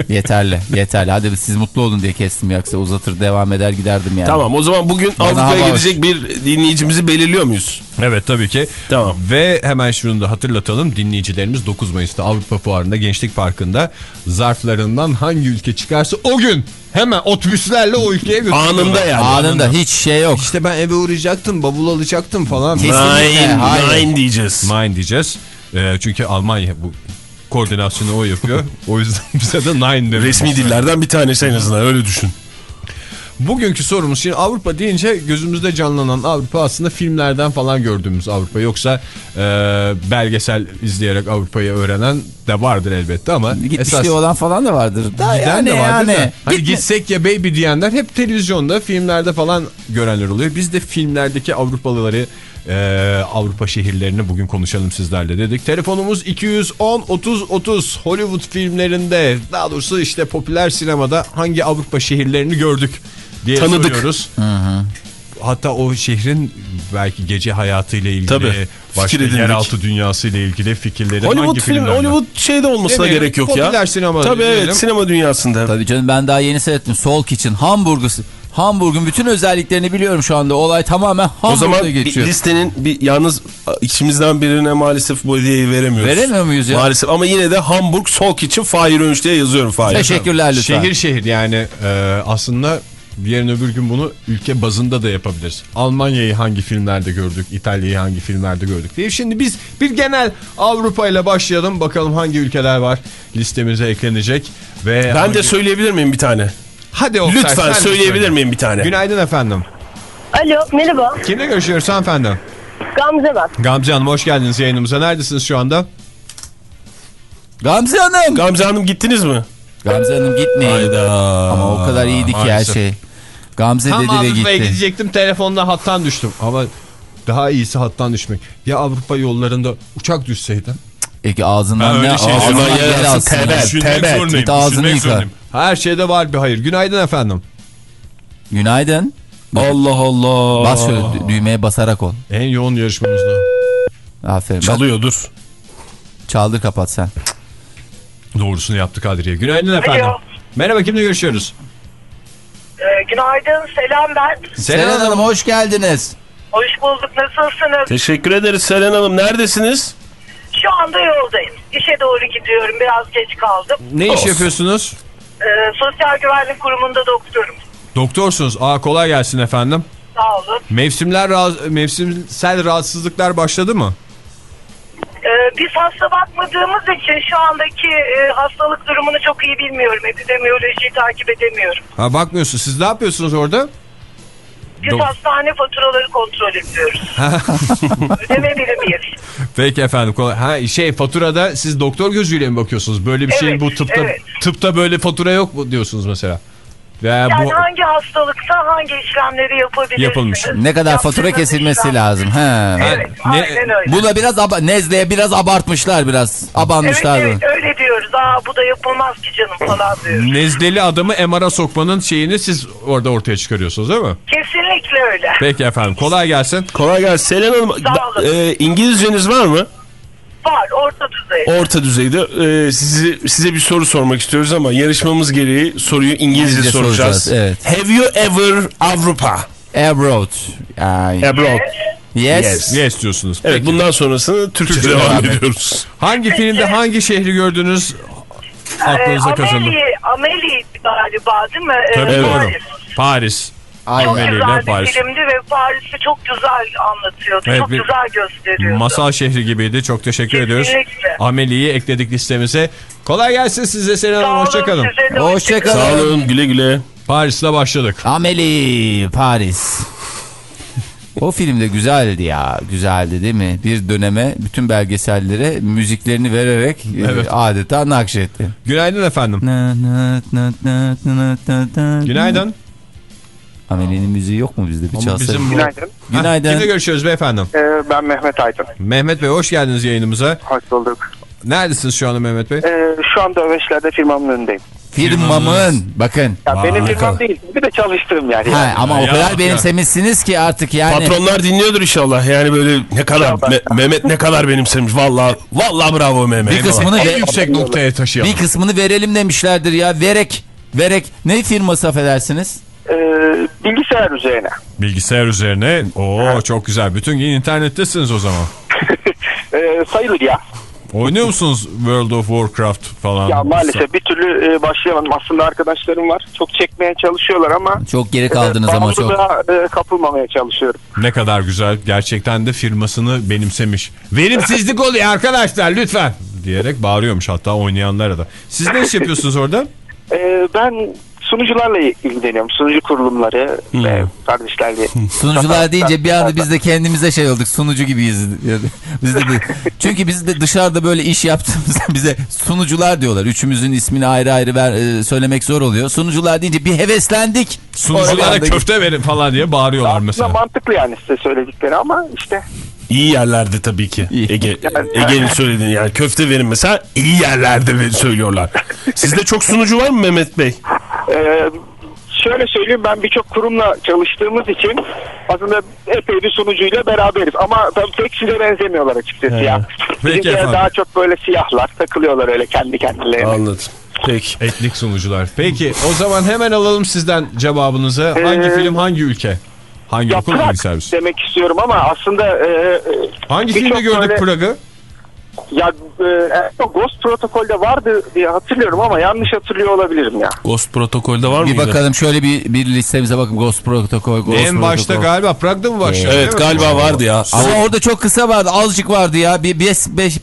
Yeterli, yeterli. Hadi siz mutlu olun diye kestim yoksa uzatır devam eder giderdim yani. Tamam o zaman bugün Avrupa'ya gidecek bir dinleyicimizi belirliyor muyuz? Evet tabii ki. Tamam. Ve hemen şunu da hatırlatalım. Dinleyicilerimiz 9 Mayıs'ta Avrupa Fuarı'nda Gençlik Parkı'nda zarflarından hangi ülke çıkarsa o gün hemen otobüslerle o ülkeye götürüyorlar. Anında yani. Anında hiç şey yok. İşte ben eve uğrayacaktım, bavul alacaktım falan. Kesinlikle, Nine, hayır. nine diyeceğiz. Nine diyeceğiz. Ee, çünkü Almanya bu koordinasyonu o yapıyor. o yüzden bize de nine demek. Resmi dillerden bir tanesi en azından öyle düşün. Bugünkü sorumuz şimdi Avrupa deyince gözümüzde canlanan Avrupa aslında filmlerden falan gördüğümüz Avrupa. Yoksa e, belgesel izleyerek Avrupa'yı öğrenen de vardır elbette ama Gitmişliği olan falan da vardır. Da giden yani de vardır yani. da. Hani Gitme- gitsek ya baby diyenler hep televizyonda filmlerde falan görenler oluyor. Biz de filmlerdeki Avrupalıları e, Avrupa şehirlerini bugün konuşalım sizlerle dedik. Telefonumuz 210 30 30 Hollywood filmlerinde daha doğrusu işte popüler sinemada hangi Avrupa şehirlerini gördük diye Tanıdık. soruyoruz. Hatta o şehrin belki gece hayatıyla ilgili, Tabii, başka edindik. yeraltı dünyasıyla ilgili fikirleri Hollywood hangi film, filmlerden? Hollywood şeyde olmasına Demeyelim, gerek yok ya. popüler sinema Tabii diyelim. evet sinema dünyasında. Tabii canım ben daha yeni seyrettim. Soul Kitchen, Hamburg'u. Hamburg'un bütün özelliklerini biliyorum şu anda. Olay tamamen O Hamburg'da zaman bir geçiyor. listenin bir yalnız içimizden birine maalesef bu hediyeyi veremiyoruz. Veremiyor muyuz ya? Maalesef ama yine de Hamburg Soğuk için Fahir Önç diye yazıyorum Fahir. Teşekkürler lütfen. Şehir şehir yani e, aslında yarın öbür gün bunu ülke bazında da yapabiliriz. Almanya'yı hangi filmlerde gördük, İtalya'yı hangi filmlerde gördük diye. Şimdi biz bir genel Avrupa ile başlayalım. Bakalım hangi ülkeler var listemize eklenecek. Ve Ben hangi... de söyleyebilir miyim bir tane? Hadi Oktay, Lütfen söyleyebilir söyle. miyim bir tane? Günaydın efendim. Alo merhaba Kimle görüşüyoruz hanımefendi? Gamze ben. Gamze Hanım hoş geldiniz yayınımıza. Neredesiniz şu anda? Gamze Hanım. Gamze Hanım gittiniz mi? Gamze Hanım gitmeyin. Ama o kadar iyiydi ki her şey. Gamze Tam dedi ve Avrupa'ya gitti. gidecektim telefonla hattan düştüm. Ama Daha iyisi hattan düşmek. Ya Avrupa yollarında uçak düşseydi. Ege ağzından ne şey ağzından yer alsın. tebel. zorundayım. Git ağzını yıka. zorundayım. Her şeyde var bir hayır. Günaydın efendim. Günaydın. Allah Allah. Bas şöyle dü- düğmeye basarak ol. En yoğun yarışmamızda. Aferin. Bak, Çalıyor dur. çaldır kapat sen. Doğrusunu yaptık Kadriye. Günaydın efendim. Alo. Merhaba kimle görüşüyoruz? Ee, günaydın, selam ben. Selen Hanım hoş geldiniz. Hoş bulduk, nasılsınız? Teşekkür ederiz Selen Hanım. Neredesiniz? Şu anda yoldayım. İşe doğru gidiyorum, biraz geç kaldım. Ne iş Olsun. yapıyorsunuz? Ee, Sosyal Güvenlik Kurumu'nda doktorum. Doktorsunuz. Aa kolay gelsin efendim. Sağ olun. Mevsimler mevsimsel rahatsızlıklar başladı mı? Ee, biz hasta bakmadığımız için şu andaki e, hastalık durumunu çok iyi bilmiyorum. Epidemiyolojiyi takip edemiyorum. Ha bakmıyorsun. Siz ne yapıyorsunuz orada? Biz Do- hastane faturaları kontrol ediyoruz. Ödeme birimiyiz. Peki efendim. Ha şey faturada siz doktor gözüyle mi bakıyorsunuz? Böyle bir şey Evet, bu tıpta evet. tıpta böyle fatura yok mu diyorsunuz mesela? Veya Yani bu hangi hastalıksa hangi işlemleri yapabilirsiniz? Yapılmış. Ne kadar fatura kesilmesi işlem- lazım. He. Evet, Ne- aynen öyle. Bu da biraz nezleye biraz abartmışlar biraz. Evet Abanmışlar. evet öyle diyoruz. Aa bu da yapılmaz ki canım falan diyoruz. Nezdeli adamı MR'a sokmanın şeyini siz orada ortaya çıkarıyorsunuz değil mi? Kesinlikle öyle. Peki efendim. Kolay gelsin. Kolay gelsin. Selen Hanım Sağ olun. e, İngilizceniz var mı? Var orta düzey. Orta düzeyde. E, sizi, size bir soru sormak istiyoruz ama yarışmamız gereği soruyu İngilizce İngilizce soracağız. soracağız, evet. Have you ever Avrupa? Abroad. Ay, Abroad. yes. Yes. Yes diyorsunuz. Evet Peki. bundan sonrasını Türkçe Türkçe devam devam ediyoruz. Hangi filmde hangi şehri gördünüz? Aklınıza kazandı. Ameli, Ameli galiba değil mi? Ee, Tabii Evet. Paris. Paris. Çok Aynen. İle güzel bir Paris. filmdi ve Paris'i çok güzel anlatıyordu. Evet, çok bir- güzel gösteriyordu. Masal şehri gibiydi. Çok teşekkür ediyoruz. Kesinlikle. Ameli'yi ekledik listemize. Kolay gelsin size Selen Hanım. Hoşçakalın. Hoşçakalın. Sağ olun güle güle. Paris'le başladık. Ameli Paris. o film de güzeldi ya. Güzeldi değil mi? Bir döneme bütün belgesellere müziklerini vererek e, Evet. adeta nakşetti. Günaydın efendim. Günaydın. Ameli'nin müziği yok mu bizde bir Ama bizim bu... Günaydın. Günaydın. Kimle görüşüyoruz beyefendi? Ee, ben Mehmet Aydın. Mehmet Bey hoş geldiniz yayınımıza. Hoş bulduk. Neredesiniz şu anda Mehmet Bey? Ee, şu anda Öveçler'de firmamın önündeyim. Firmamın bakın. Ya benim firmam değil. Bir de çalıştığım yer. Ha, yani. ama o Ya, kadar ya. benimsemişsiniz ki artık yani. Patronlar dinliyordur inşallah. Yani böyle ne kadar Me- Mehmet ne kadar benimsemiş. Vallahi vallahi bravo Mehmet. Bir kısmını En yüksek noktaya taşıyalım. bir kısmını verelim demişlerdir ya. Verek. Verek. Ne firması affedersiniz? Ee, bilgisayar üzerine. Bilgisayar üzerine. Oo çok güzel. Bütün gün internettesiniz o zaman. Ee, sayılır ya. Oynuyor musunuz World of Warcraft falan? Ya maalesef bir türlü e, başlayamadım. Aslında arkadaşlarım var. Çok çekmeye çalışıyorlar ama Çok geri kaldınız e, ama çok. bağımlılığa, e, kapılmamaya çalışıyorum. Ne kadar güzel. Gerçekten de firmasını benimsemiş. Verimsizlik oluyor arkadaşlar lütfen. Diyerek bağırıyormuş hatta oynayanlara da. Siz ne iş yapıyorsunuz orada? Ben sunucularla ilgileniyorum. Sunucu kurulumları ve kardeşlerle. Sunucular deyince bir anda biz de kendimize şey olduk. Sunucu gibiyiz. Biz de, çünkü biz de dışarıda böyle iş yaptığımızda bize sunucular diyorlar. Üçümüzün ismini ayrı ayrı ver, e, söylemek zor oluyor. Sunucular deyince bir heveslendik. Sunuculara köfte verin falan diye bağırıyorlar Aslında mesela. mantıklı yani size söyledikleri ama işte İyi yerlerde tabii ki. Ege, Ege'nin söylediğini yani köfte verin mesela iyi yerlerde söylüyorlar. Sizde çok sunucu var mı Mehmet Bey? Ee, şöyle söyleyeyim ben birçok kurumla çalıştığımız için aslında epey bir sunucuyla beraberiz ama tabii pek size benzemiyorlar açıkçası ya. Peki daha çok böyle siyahlar takılıyorlar öyle kendi kendilerine. Anladım. Peki. Etnik sunucular. Peki o zaman hemen alalım sizden cevabınızı. Hangi Ee, film hangi ülke? Hangi Ya okul Prag hangi servis? demek istiyorum ama aslında e, e, Hangi birçok filmde gördük böyle- Prag'ı? Ya e, e, Ghost Protokol'de vardı diye hatırlıyorum ama yanlış hatırlıyor olabilirim ya. Ghost protokolde var Bir mıydı? bakalım şöyle bir, bir listemize bakın. Ghost Protocol, Ghost en başta Protocol. galiba Prag'da mı başlıyor? Evet değil mi? galiba vardı ya. Ama orada çok kısa vardı. Azıcık vardı ya. Bir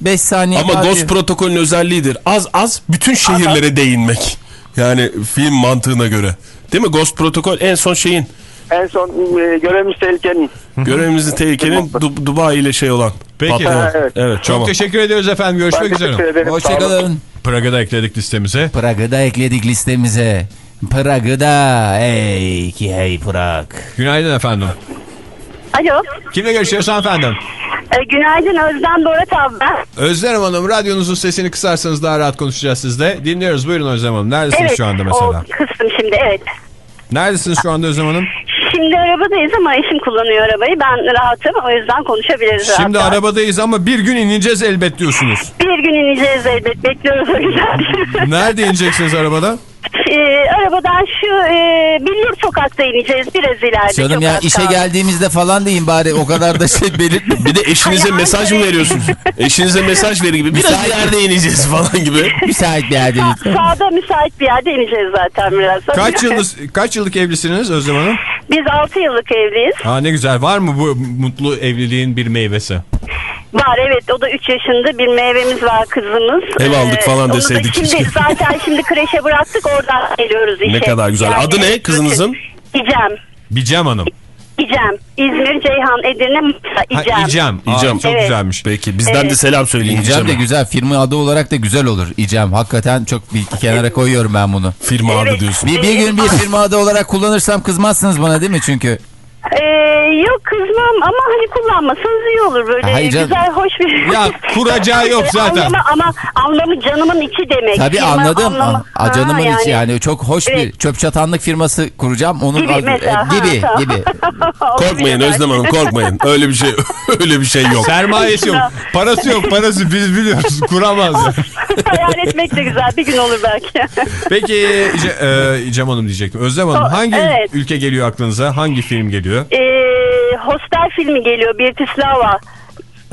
5 saniye Ama vardı. Ghost protokolün özelliğidir. Az az bütün şehirlere değinmek. Yani film mantığına göre. Değil mi? Ghost protokol en son şeyin En son e, görevimiz tehlikenin. görevimizin tehlikenin Du- Dubai ile şey olan. Peki. Ha, evet. Evet Çok tamam. teşekkür ediyoruz efendim. Görüşmek üzere. Hoşçakalın. Prag'ı da ekledik listemize. Prag'ı da ekledik listemize. Prag'ı da. Ey ki hey Prag. Günaydın efendim. Alo. Kimle görüşüyoruz efendim? E, günaydın Özlem Borat abla. Özlem Hanım radyonuzun sesini kısarsanız daha rahat konuşacağız sizle. Dinliyoruz buyurun Özlem Hanım. Neredesiniz şu anda mesela? o kıstım şimdi evet. Neredesiniz şu anda Özlem Hanım? Şimdi arabadayız ama eşim kullanıyor arabayı. Ben rahatım o yüzden konuşabiliriz Şimdi rahat. arabadayız ama bir gün ineceğiz elbet diyorsunuz. Bir gün ineceğiz elbet bekliyoruz o yüzden. Nerede ineceksiniz arabada? E, arabadan şu e, Billur sokakta ineceğiz biraz ileride. Canım ya işe kaldı. geldiğimizde falan deyin bari o kadar da şey belirtme. Bir de eşinize Ay, mesaj mı veriyorsunuz? Eşinize mesaj verir gibi. Biraz Müsait- ileride ineceğiz falan gibi. Müsait bir yerde. Sa- sağda müsait bir yerde ineceğiz zaten birazdan. Kaç yıllık kaç yıllık evlisiniz Özlem Hanım? Biz 6 yıllık evliyiz. Ha ne güzel. Var mı bu mutlu evliliğin bir meyvesi? Var evet o da 3 yaşında bir meyvemiz var kızımız. Ev aldık falan onu da deseydik Şimdi, zaten şimdi kreşe bıraktık oradan geliyoruz işe. Ne kadar güzel. Adı ne kızınızın? İcem. Bicem Hanım. İcem. İzmir, Ceyhan, Edirne, Musa, Ha, İcem. İcem. Aa, İcem. çok Evet. güzelmiş. Peki bizden Evet. de selam söyleyin İcem de İcem'e. güzel. Firma adı olarak da güzel olur. İcem. Hakikaten çok bir kenara koyuyorum ben bunu. Firma adı Evet. diyorsun. Bir, bir gün bir firma adı olarak kullanırsam kızmazsınız bana değil mi çünkü? Ee, yok kızmam ama hani kullanmasanız iyi olur böyle Hayır canım. güzel hoş bir... Ya, kuracağı yok zaten. Anlamı, ama anlamı canımın içi demek. Tabii Firma anladım. anlamı- A- Canımın Ha, içi yani çok hoş bir Evet. çöp çatanlık firması kuracağım. Onun Gibi mesela. e, gibi Ha, tamam. gibi. Korkmayın Özlem Hanım korkmayın. Öyle bir şey öyle bir şey yok. Sermayesi yok. Parası yok parası biz biliyoruz. Kuramaz. yani. Hayal etmek de güzel bir gün olur belki. Peki e, İcem Hanım diyecektim. Özlem Hanım hangi evet. ülke geliyor aklınıza? Hangi film geliyor? ee, Hostel filmi geliyor Birtislava.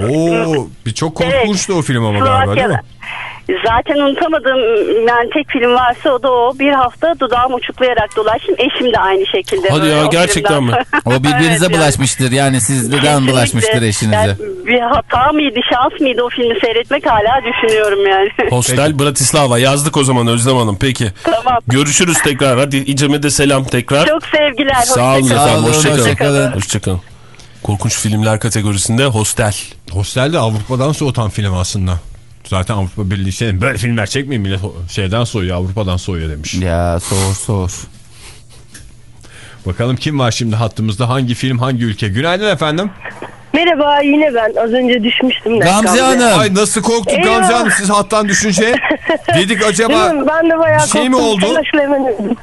Oo, bir çok konuşmuştu o film ama galiba değil mi? Zaten unutamadığım yani tek film varsa o da o. Bir hafta dudağım uçuklayarak dolaştım. Eşim de aynı şekilde. Hadi ya, gerçekten mi? O birbirinize Evet, yani. bulaşmıştır. Yani sizden Kesinlikle. bulaşmıştır eşinize. Yani bir hata mıydı, şans mıydı o filmi seyretmek hala düşünüyorum yani. Hostel Bratislava yazdık o zaman Özlem Hanım. Peki. tamam. Görüşürüz tekrar. Hadi İcem'e de selam tekrar. Çok sevgiler. Sağ olun efendim. olun, Hoşçakalın. hoşçakalın. Hoşçakalın. Korkunç filmler kategorisinde Hostel. Hostel de Avrupa'dan soğutan film aslında. Zaten Avrupa Birliği şey, böyle filmler çekmeyin millet şeyden soğuyor Avrupa'dan soğuyor demiş. Ya soğur soğur. Bakalım kim var şimdi hattımızda hangi film hangi ülke? Günaydın efendim. Merhaba yine ben. Az önce düşmüştüm de. Gamze Hanım. Ay nasıl korktuk Eyvah. Gamze Hanım siz hattan düşünce. Dedik acaba? Ben de bayağı şey mi oldu?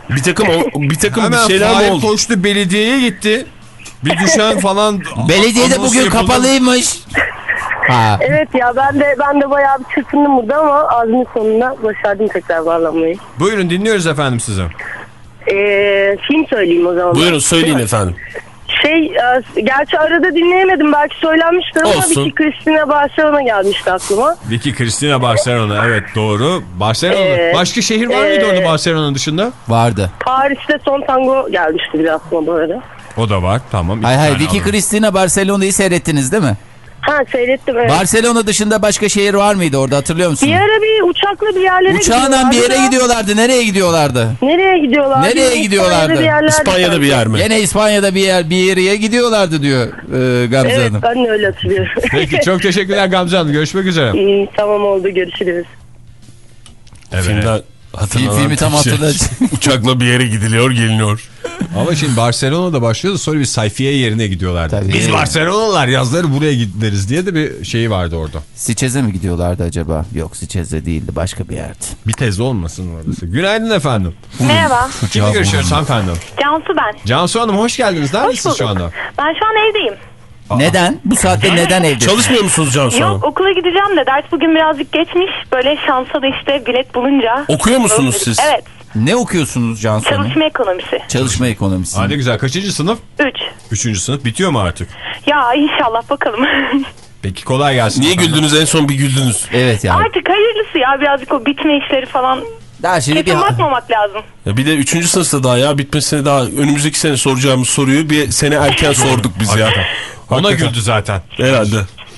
Bir takım bir takım bir şeyler mi oldu? koştu belediyeye gitti. Bir düşen falan. Belediyede bugün yapıldı. kapalıymış. Ha. Evet ya ben de ben de bayağı bir çırpındım burada ama azmin sonunda başardım tekrar bağlanmayı. Buyurun dinliyoruz efendim sizi. Ee, film söyleyeyim o zaman. Buyurun söyleyin efendim. Şey, e, gerçi arada dinleyemedim belki söylenmiştir ama Olsun. bir Christina Barcelona gelmişti aklıma. Vicky Cristina Barcelona evet doğru. Barcelona. Ee, Başka şehir var mıydı ee, orada Barcelona'nın dışında? Vardı. Paris'te Son Tango gelmişti bir aklıma bu arada. O da var tamam. Hay hay Vicky. Cristina Barcelona'yı seyrettiniz değil mi? Ha seyrettim evet. Barcelona dışında başka şehir var mıydı orada hatırlıyor musun? bir ara bir uçakla bir yerlere Uçağından bir yere gidiyorlardı da- gidiyorlardı. Nereye gidiyorlardı? Nereye gidiyorlar? Nereye gidiyorlardı? İspanya'da bir yer mi? Gene İspanya'da bir yer bir yere gidiyorlardı diyor e, Gamze Evet Hanım. ben de öyle hatırlıyorum. Peki çok teşekkürler Gamze Hanım. Görüşmek üzere. Hmm, tamam oldu görüşürüz. Evet. Filmden hatırlanan Film- filmi tam şey. hatırlayacağım. Uçakla bir yere gidiliyor geliniyor. Ama şimdi Barcelona'da başlıyordu sonra bir sayfiye yerine gidiyorlardı. Tabii. Biz Barcelona'lar yazları buraya gideriz diye de bir şeyi vardı orada. Siçez'e mi gidiyorlardı acaba? Yok Siçez'de değildi başka bir yerdi. Bir tez olmasın orası. Günaydın efendim. Merhaba. Kimle görüşüyoruz hanımefendi? Cansu ben. Cansu Hanım hoş geldiniz. Neredesiniz Hoş şu bulduk. anda? Ben şu an evdeyim. Neden? Bu saatte neden evde? Çalışmıyor musunuz Cansu Hanım? Yok okula gideceğim de ders bugün birazcık geçmiş. Böyle şansa da işte bilet bulunca. Okuyor musunuz siz? Evet. Ne okuyorsunuz Cansu Hanım? Çalışma ekonomisi. Çalışma ekonomisi. Hadi güzel. Kaçıncı sınıf? 3. Üçüncü sınıf. Bitiyor mu artık? Ya inşallah bakalım. Peki kolay gelsin. Niye güldünüz en son bir güldünüz? Evet yani. Artık hayırlısı ya birazcık o bitme işleri falan. Daha şimdi bir... Kesin bakmamak lazım. Ya bir de 3. sınıfta daha ya bitmesine daha önümüzdeki sene soracağımız soruyu bir sene erken sorduk biz ya. Ona güldü zaten. Herhalde.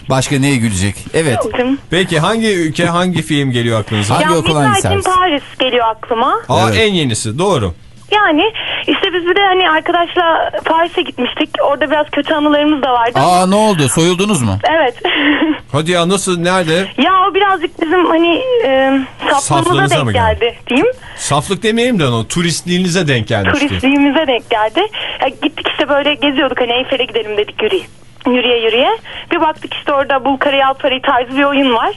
Başka neye gülecek? Evet. Bakın. Peki hangi ülke hangi film geliyor aklınıza? Hangi Ya okul hangi Midnight in servis? Paris geliyor aklıma. Aa Evet. en yenisi doğru. Yani işte biz bir de hani arkadaşla Paris'e gitmiştik. Orada biraz kötü anılarımız da vardı. Aa ne oldu? Soyuldunuz mu? Evet. Hadi ya nasıl nerede? ya o birazcık bizim hani e, mı denk geldi? geldi diyeyim. Saflık demeyelim de onu turistliğinize denk gelmiş diye. Turistliğimize denk geldi. Ya gittik işte böyle geziyorduk hani Eyfel'e gidelim dedik yürüye. Yürüye yürüye. Bir baktık işte orada Bulkara Yalpari tarzı bir oyun var.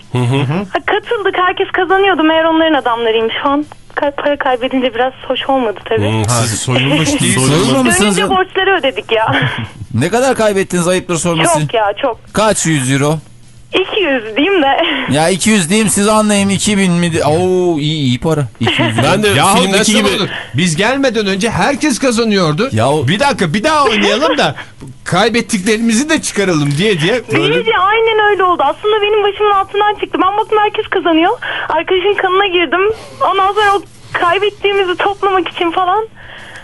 Ha, katıldık herkes kazanıyordu. Meğer onların adamlarıymış falan. Para kaybedince biraz hoş olmadı tabii. Hmm, Ha, siz- soyulmuş değil. Soyulmamışsınız. Dönünce borçları ödedik ya. Ne kadar kaybettiniz ayıptır sorması. çok ya çok. Kaç yüz euro? 200 diyeyim de. Ya 200 diyeyim siz anlayın 2000 mi? Oo iyi iyi para. 200 euro. Ben de Ya filmdeki nasıl gibi olur? Biz gelmeden önce herkes kazanıyordu. Ya o- Bir dakika bir daha oynayalım da kaybettiklerimizi de çıkaralım diye diye. Böyle... Deyince aynen öyle oldu. Aslında benim başımın altından çıktı. Ben baktım herkes kazanıyor. Arkadaşın kanına girdim. Ondan sonra o kaybettiğimizi toplamak için falan.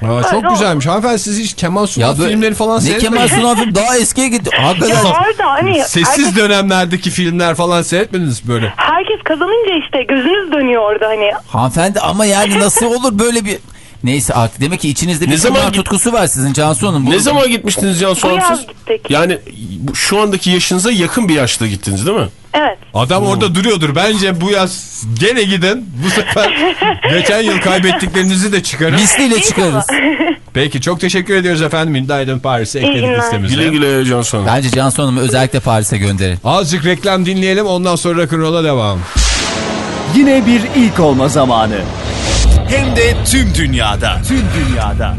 Aa, çok Ay, güzelmiş. Hanımefendi siz hiç Kemal Sunal filmleri falan Ne Kemal seyretmediniz. Sunal film daha eskiye gitti. Ya Hakikaten. var da hani Sessiz herkes, dönemlerdeki filmler falan seyretmediniz böyle. herkes kazanınca işte gözünüz dönüyor orada hani. Hanımefendi ama yani nasıl olur böyle bir... Neyse artık demek ki içinizde bir Ne zaman tutkusu var sizin Cansu Hanım. Ne zaman gitmiştiniz Cansu Hanım yaz siz? Yani şu andaki yaşınıza yakın bir yaşta gittiniz değil mi? Evet. Adam orada duruyordur. Bence bu yaz gene gidin. Bu sefer geçen yıl kaybettiklerinizi de çıkarın. Misliyle çıkarırız. Peki çok teşekkür ediyoruz efendim. Mindayden Paris'e ekledik listemize. Güle güle Hanım. Bence Cansu Hanım'ı özellikle Paris'e gönderin. Azıcık reklam dinleyelim ondan sonra rock'n'roll'a devam. Yine bir ilk olma zamanı. Hem de tüm dünyada. Tüm dünyada.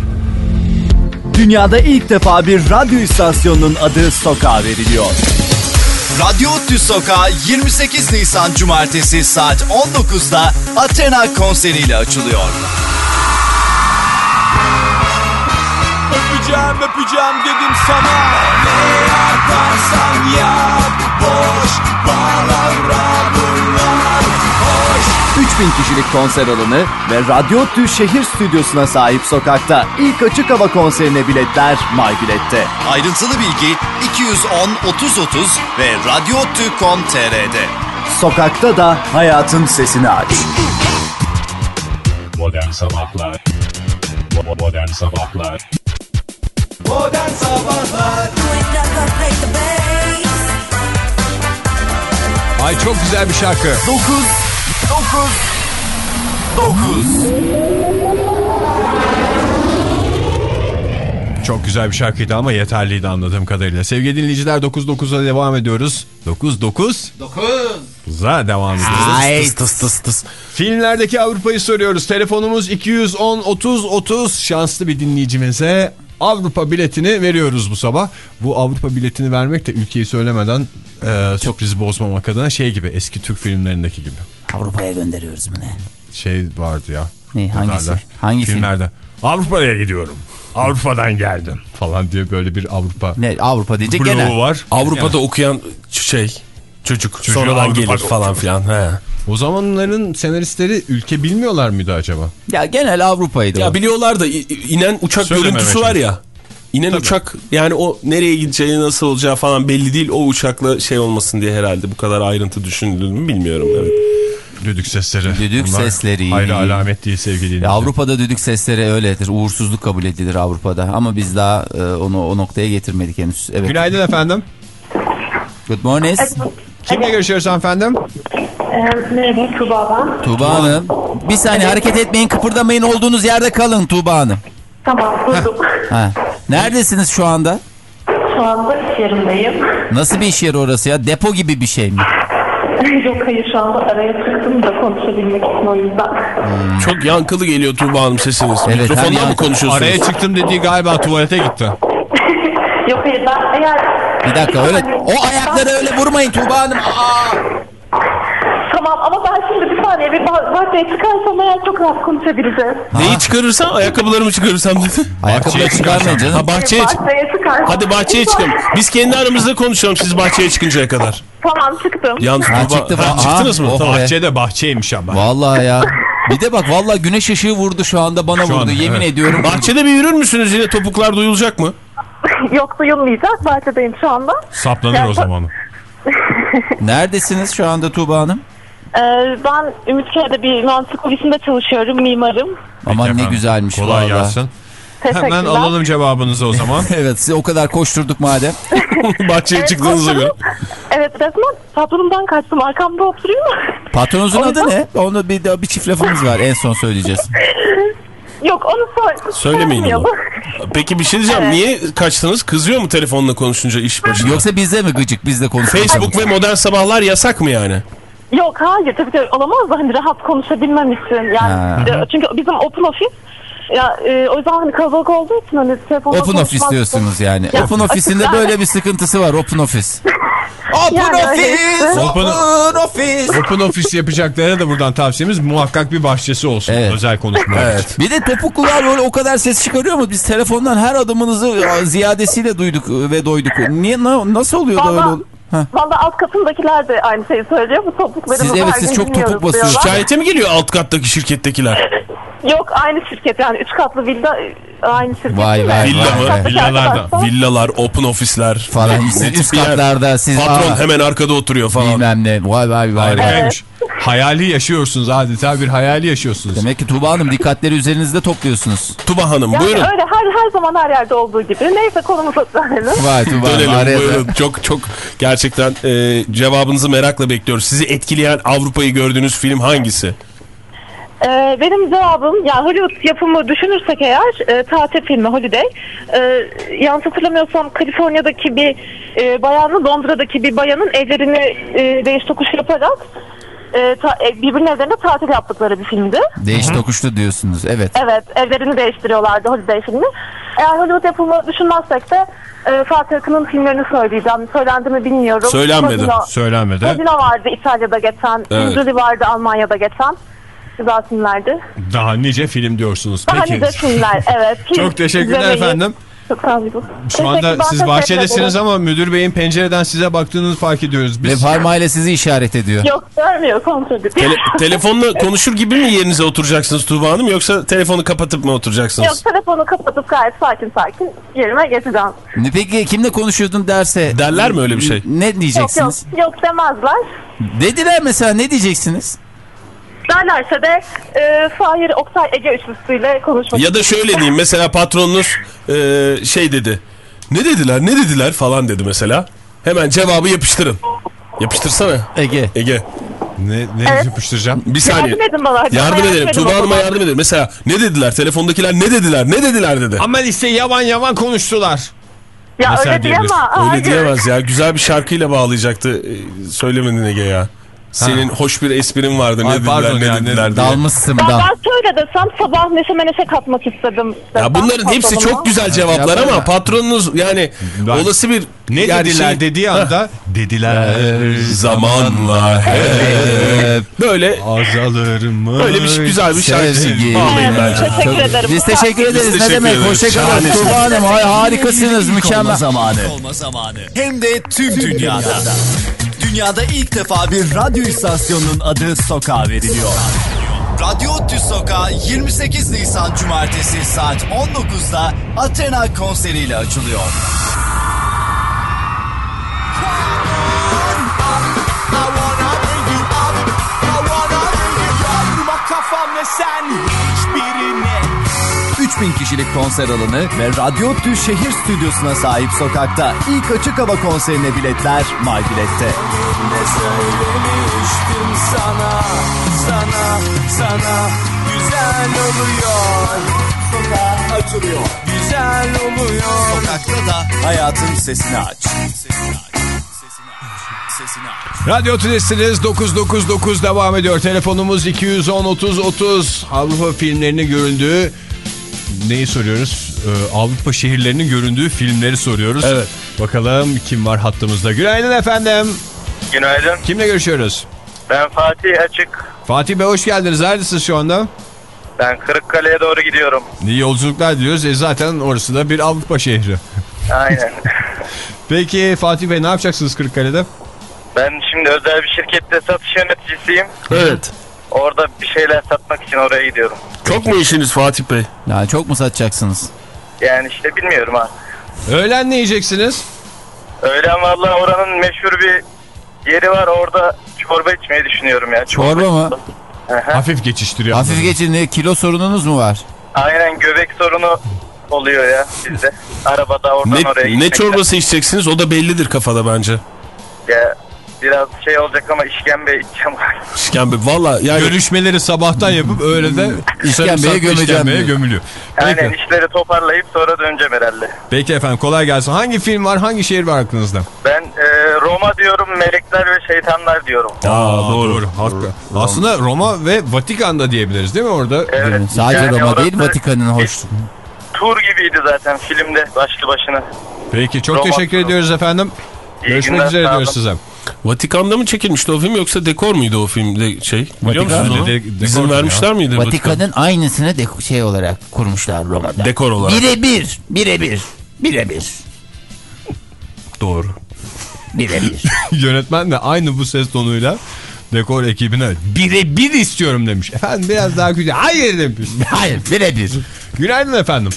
Dünyada ilk defa bir radyo istasyonunun adı Sokağa veriliyor. Radyo Tü Sokağı 28 Nisan Cumartesi saat 19'da Athena konseriyle açılıyor. Öpeceğim öpeceğim dedim sana Ne yaparsan yap Boş palavra bunlar 3000 kişilik konser alanı ve Radyo Tü şehir stüdyosuna sahip sokakta ilk açık hava konserine biletler MyBilet'te. Ayrıntılı bilgi 210 30 30 ve radyotü.com.tr'de. Sokakta da hayatın sesini aç. Modern Sabahlar Modern Sabahlar Modern Sabahlar Ay çok güzel bir şarkı. 9 9 Çok güzel bir şarkıydı ama yeterliydi anladığım kadarıyla. Sevgili dinleyiciler 9-9'a devam ediyoruz. 9-9. 9'a devam ediyoruz. Tıs tıs tıs tıs. Filmlerdeki Avrupa'yı soruyoruz. Telefonumuz 210 30 30 şanslı bir dinleyicimize Avrupa biletini veriyoruz bu sabah. Bu Avrupa biletini vermek de ülkeyi söylemeden e, sürprizi bozmamak adına şey gibi eski Türk filmlerindeki gibi. Avrupa'ya gönderiyoruz mu ne? Şey vardı ya. Ne, hangisi? Derler. Hangi film? Filmlerde. Avrupa'ya gidiyorum. Avrupa'dan geldim falan diye böyle bir Avrupa Ne Avrupa bloğu genel. var. Avrupa'da okuyan şey çocuk Çocuğu sonradan Avrupa'da gelir falan filan. He. O zamanların senaristleri ülke bilmiyorlar mıydı acaba? Ya genel Avrupa'ydı Ya o. biliyorlar da inen uçak Söylememe görüntüsü var şimdi. ya. İnen uçak yani o nereye gideceği nasıl olacağı falan belli değil. O uçakla şey olmasın diye herhalde bu kadar ayrıntı düşünüldüğünü bilmiyorum. Evet. Düdük sesleri. Düdük sesleri. Hayır alamet değil sevgili dinleyiciler. Avrupa'da düdük sesleri öyledir. Uğursuzluk kabul edilir Avrupa'da. Ama biz daha e, onu o noktaya getirmedik henüz. Evet. Günaydın efendim. Good morning. Kimle görüşüyoruz efendim? merhaba Tuba ben. Tuğba Hanım. Bir saniye hareket etmeyin kıpırdamayın olduğunuz yerde kalın Tuğba Hanım. Tamam durdum. Ha. Neredesiniz şu anda? Şu anda iş yerindeyim. Nasıl bir iş yeri orası ya? Depo gibi bir şey mi? Yok hayır şu anda araya çıktım da konuşabilmek için o yüzden. Çok yankılı geliyor Tuğba Hanım sesiniz. Evet, Mikrofondan mı yankı- konuşuyorsunuz? Araya çıktım dediği galiba tuvalete gitti. Yok hayır ben eğer... Bir dakika öyle. O ayakları öyle vurmayın Tuğba Hanım. Aa! Tamam ama ben şimdi saniye bir bah- bahçeye çıkarsam eğer çok rahat konuşabileceğiz. Neyi çıkarırsam ayakkabılarımı çıkarırsam dedi. Ayakkabıları çıkarmayın canım. Ha bahçeye çık. Bahçeye çıkarsam. Hadi bahçeye çıkalım. Biz kendi aramızda konuşalım siz bahçeye çıkıncaya kadar. Tamam çıktım. Yalnız Ha, çıktı Ha, falan. çıktınız mı? oh Tamam. Bahçede bahçeymiş ama. Vallahi ya. Bir de bak vallahi güneş ışığı vurdu şu anda bana Şu vurdu. anda, Yemin evet. ediyorum. Bahçede bir yürür müsünüz yine topuklar duyulacak mı? Yok duyulmayacak. Bahçedeyim şu anda. Saplanır o zaman. Neredesiniz şu anda Tuğba Hanım? Ee, ben Ümitköy'de bir mühendislik ofisinde çalışıyorum. Mimarım. Aman ne efendim. güzelmiş Kolay vallahi. gelsin. Teşekkürler. Hemen alalım cevabınızı o zaman. Evet size o kadar koşturduk madem. bahçeye Evet, çıktığınıza göre. Evet resmen patronumdan kaçtım. Arkamda oturuyor. Patronunuzun adı ne? Onu bir, bir çift lafımız var en son söyleyeceğiz. Yok onu sor Söylemeyin onu. Peki bir şey diyeceğim. Evet. Niye kaçtınız? Kızıyor mu telefonla konuşunca iş başında? Yoksa bizde mi gıcık bizde konuşuyoruz? Facebook ve modern sabahlar yasak mı yani? Yok hayır tabii ki olamaz da hani rahat konuşabilmem için. Ha. Yani e, çünkü bizim open office ya e, o yüzden hani kalabalık olduğu için hani telefonda Open Office diyorsunuz yani. Ya, Open Office'in de açık- böyle bir sıkıntısı var Open Office. Open Yani öyle Office! işte. Open, Office! Open Office yapacaklara da buradan tavsiyemiz muhakkak bir bahçesi olsun. Evet. Özel konuşmalar Evet. Bir de topuklular böyle o kadar ses çıkarıyor mu? Biz telefondan her adımınızı ya, ziyadesiyle duyduk ve doyduk. Niye na- nasıl oluyor da öyle Valla-? Heh. Valla alt katındakiler de aynı şeyi söylüyor. Bu topuklarımı Siz- evet, her siz gün çok topuk basıyorsunuz. diyorlar. Şikayete mi geliyor alt kattaki şirkettekiler? Yok aynı şirket yani üç katlı villa aynı şirket. Vay vay Villa vay. Villalarda. Villalar, open ofisler Falan siz üst katlarda siz Patron aa, hemen arkada oturuyor falan. bilmem ne. Vay vay vay. Harikaymış. Hayali yaşıyorsunuz adeta bir hayali yaşıyorsunuz. Demek ki Tuğba Hanım dikkatleri üzerinizde topluyorsunuz. Tuba Hanım Yani buyurun. öyle her her zaman her yerde olduğu gibi. Neyse konumuza dönelim. Vay Hanım Dönelim araya da- buyurun. Çok çok gerçekten e, cevabınızı merakla bekliyoruz. Sizi etkileyen Avrupa'yı gördüğünüz film hangisi? Ee, benim cevabım yani Hollywood yapımı düşünürsek eğer e, tatil filmi Holiday. E, yanlış hatırlamıyorsam Kaliforniya'daki bir e, bayanla Londra'daki bir bayanın evlerini e, değiş tokuş yaparak e, ta, e, birbirinin evlerinde tatil yaptıkları bir filmdi. Değiş tokuşlu diyorsunuz. Evet. Evet evlerini değiştiriyorlardı Holiday filmi. Eğer Hollywood yapımı düşünmezsek de e, Fatih Akın'ın filmlerini söyleyeceğim. Söylendi mi bilmiyorum. Söylenmedi. Cosimo- Söylenmedi. Cosimo vardı İtalya'da geçen. Evet. Julie vardı Almanya'da geçen. Güzel filmlerdi. Daha nice film diyorsunuz. Daha Peki. nice filmler evet. Film Çok teşekkürler izlemeyi- efendim. Çok sağ olun. Şu anda siz bahçedesiniz ama müdür beyin pencereden size baktığınızı fark ediyoruz. Ve Biz parmağıyla sizi işaret ediyor. Yok görmüyor kontrol ediyor. Tele- telefonla konuşur gibi mi yerinize oturacaksınız Tuba Hanım yoksa telefonu kapatıp mı oturacaksınız? Yok telefonu kapatıp gayet sakin sakin yerime geçeceğim. Ne- Peki kimle konuşuyordun derse? Derler mi öyle bir şey? Ne Yok yok diyeceksiniz? yok demezler. Dediler mesela ne diyeceksiniz? Derlerse de e, Fahir Oktay Ege üçlüsüyle konuşmak Ya da şöyle diyeyim mesela patronunuz e, şey dedi. Ne dediler ne dediler falan dedi mesela. Hemen cevabı yapıştırın. Yapıştırsana Ege. Ege. ne, ne Evet. yapıştıracağım? Bir saniye. Yardım edin bana. Yardım Bana edelim. o Hanım'a yardım edelim. Mesela ne dediler? Telefondakiler ne dediler? Ne dediler dedi. Ama işte yavan yavan konuştular. Ya Mesela öyle diyebilir. Öyle diyemez ya. Güzel bir şarkıyla bağlayacaktı. E, Söylemedin Ege ya. Senin hoş bir esprin vardı. Ne Ay, dediler pardon ne ya, dediler diye. Dalmışsın Ya da. ben şöyle desem sabah neşe meneşe katmak istedim. Ya bunların hepsi patronuma. çok güzel cevaplar Ya ama böyle- patronunuz yani Ben- olası bir Ne yani dediler şey- dediği anda dediler zamanla hep böyle azalır mı? böyle bir şey- güzel bir şarkı Sevgi. bağlayın bence. Teşekkür ederim. Biz teşekkür ederiz. teşekkür ne demek? Hoşçakalın. Tuğba Hanım hay- harikasınız. Mükemmel. olma zamanı. Hem de tüm dünyada. Dünyada ilk defa bir radyo istasyonunun adı Sokağa veriliyor. Radyo Tü Sokağı 28 Nisan Cumartesi saat 19'da Athena konseriyle açılıyor. Kafamda sen hiçbirine 3000 kişilik konser alanı ve Radyo Tü şehir stüdyosuna sahip sokakta ilk açık hava konserine biletler MyBilet'te. Ne söylemiştim sana Sana Sana Güzel oluyor Sokak açılıyor Güzel oluyor Sokakta da hayatın sesini aç. Sesini aç. Sesini aç. Radyo Tülesi'niz 999 devam ediyor. Telefonumuz 210 30 30. Avrupa filmlerinin göründüğü neyi soruyoruz? Ee, Avrupa şehirlerinin göründüğü filmleri soruyoruz. Evet. Bakalım kim var hattımızda? Günaydın efendim. Günaydın. Kimle görüşüyoruz? Ben Fatih Açık. Fatih Bey hoş geldiniz. Neredesiniz şu anda? Ben Kırıkkale'ye doğru gidiyorum. İyi yolculuklar diliyoruz. E zaten orası da bir Avrupa şehri. Aynen. Peki Fatih Bey ne yapacaksınız Kırıkkale'de? ben şimdi özel bir şirkette satış yöneticisiyim. Evet. Orada bir şeyler satmak için oraya gidiyorum. Çok mu işiniz Fatih Bey? Ya çok mu satacaksınız? Yani işte bilmiyorum ha. Öğlen ne yiyeceksiniz? Öğlen valla oranın meşhur bir yeri var orada çorba içmeyi düşünüyorum ya. Çorba mı? Aha. Hafif geçiştiriyor. Hafif geçin. Ne, Kilo sorununuz mu var? Aynen göbek sorunu oluyor ya bizde. Arabada oradan oraya Ne, ne gitmekten. çorbası içeceksiniz o da bellidir kafada bence. Ya, Biraz şey olacak ama işkembe içeceğim. İşkembe valla yani Görüşmeleri sabahtan yapıp öyle de İşkembeye gömeceğim işkembeye gömülüyor. Peki, Aynen işleri toparlayıp sonra döneceğim herhalde. peki efendim kolay gelsin. Hangi film var hangi şehir var aklınızda? Ben e, Roma diyorum, melekler ve şeytanlar diyorum. Aa, doğru. Haklı. Aslında Roma ve Vatikan'da diyebiliriz değil mi orada? Evet. Sadece Yani Roma değil Vatikan'ın hoş. Tur gibiydi zaten filmde başlı başına. Peki çok Roma teşekkür ediyoruz efendim. İyi Görüşmek üzere diyoruz olun. size. Vatikan'da mı çekilmişti o film yoksa dekor muydu o filmde şey? Biliyor Vatikan. musunuz? De- dekor İzin vermişler miydi? Vatikan? Vatikan'ın aynısını de şey olarak kurmuşlar Roma'da. Dekor olarak. Birebir, birebir, birebir, Doğru. birebir. Yönetmen de aynı bu ses tonuyla dekor ekibine birebir istiyorum demiş. Efendim biraz daha güzel. Hayır demiş. Hayır, birebir. Günaydın efendim.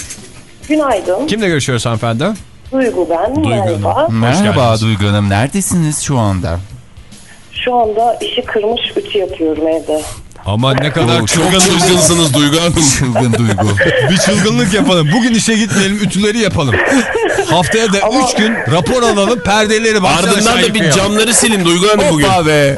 Günaydın. Kimle görüşüyoruz hanımefendi? Duygu ben. Duygu Merhaba. Hanım. Merhaba. Duygu Hanım, neredesiniz şu anda? Şu anda işi kırmış ütü yapıyorum evde. Ama ne kadar Çok çılgın çılgınsınız Duygu Hanım. Çılgın Duygu. bir çılgınlık yapalım. Bugün işe gitmeyelim ütüleri yapalım. Haftaya da 3 gün rapor alalım perdeleri baksana Ardından da bir yıkayalım. camları silin Duygu Hanım bugün. Hoppa be.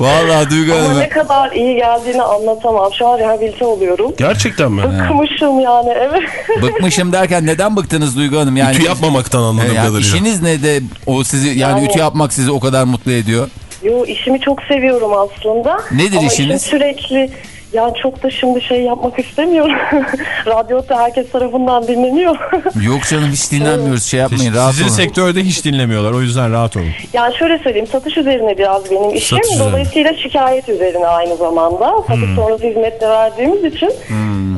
Vallahi Duygu Ama Hanım. ne kadar iyi geldiğini anlatamam. Şu an rehabilite oluyorum. Gerçekten mi? Bıkmışım yani evet. Bıkmışım derken neden bıktınız Duygu Hanım? Yani Ütü yapmamaktan anladığım yani kadarıyla. işiniz ne de o sizi yani, Yani- ütü yapmak sizi o kadar mutlu ediyor? Yo işimi çok seviyorum aslında. Nedir Ama işiniz? işim sürekli yani çok da şimdi şey yapmak istemiyorum. Radyoda herkes tarafından dinleniyor. Yok canım hiç dinlenmiyoruz şey yapmayın rahat Sizin olun. sektörde hiç dinlemiyorlar o yüzden rahat olun. yani şöyle söyleyeyim satış üzerine biraz benim işim. Satış üzerine. Dolayısıyla şikayet üzerine aynı zamanda. Satış sonrası hizmet de verdiğimiz için.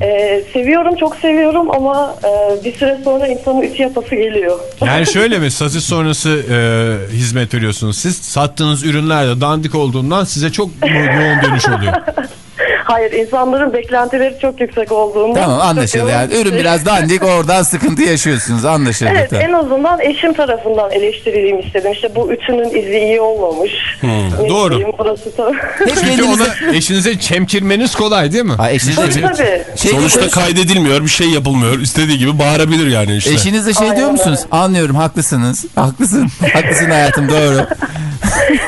e, seviyorum çok seviyorum ama e, bir süre sonra insanın ütü yapası geliyor. Yani şöyle mi satış sonrası e, hizmet veriyorsunuz siz sattığınız ürünler de dandik olduğundan size çok yoğun dönüş oluyor. Hayır insanların beklentileri çok yüksek olduğundan. Tamam anlaşıldı yani ürün biraz dandik oradan sıkıntı yaşıyorsunuz anlaşıldı. Evet tamam. en azından eşim tarafından eleştirileyim istedim. İşte bu ütünün izi iyi olmamış. Ne Doğru. Burası da... Hep Çünkü kendinize... ona eşinize çemkirmeniz kolay değil mi? Ha, eşiniz tabii tabii. şey, Sonuçta kaydedilmiyor, bir şey yapılmıyor. İstediği gibi bağırabilir yani işte. eşiniz de şey diyor Aynen musunuz? Anlıyorum haklısınız. Haklısın. Haklısın hayatım doğru.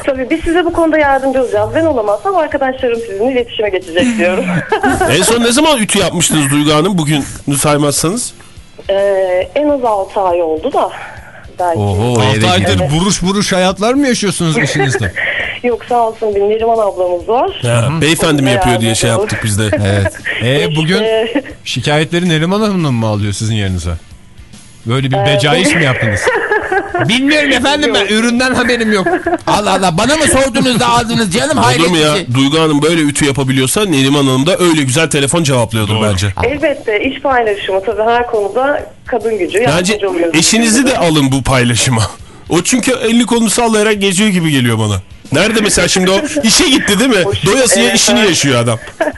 tabii biz size bu konuda yardımcı olacağız. Ben olamazsam arkadaşlarım sizinle iletişime geçecek diyorum. En son ne zaman ütü yapmıştınız Duygu Hanım? Bugün saymazsanız. Ee, en az 6 ay oldu da. Belki. Oho eve 6 aydır gidiyor. buruş buruş hayatlar mı yaşıyorsunuz eşinizle? Yok sağ olsun bir Neriman ablamız var. Ha, beyefendi mi yapıyor diye şey yaptık biz de. Evet. E bugün Ee, şikayetleri Neriman Hanım'la mı alıyor sizin yerinize? Böyle bir becaiş mi yaptınız? Bilmiyorum efendim ben üründen haberim yok. Allah Allah bana mı sordunuz da aldınız canım hayret mu ya? şey. Duygu Hanım böyle ütü yapabiliyorsa Neriman Hanım da öyle güzel telefon cevaplıyordur bence. elbette iş paylaşımı tabii her konuda kadın gücü. Bence yardımcı oluyoruz. eşinizi de alın bu paylaşıma. O çünkü elini kolunu sallayarak geziyor gibi geliyor bana. Nerede mesela şimdi o işe gitti değil mi? Doyasıya Evet, işini evet. yaşıyor adam.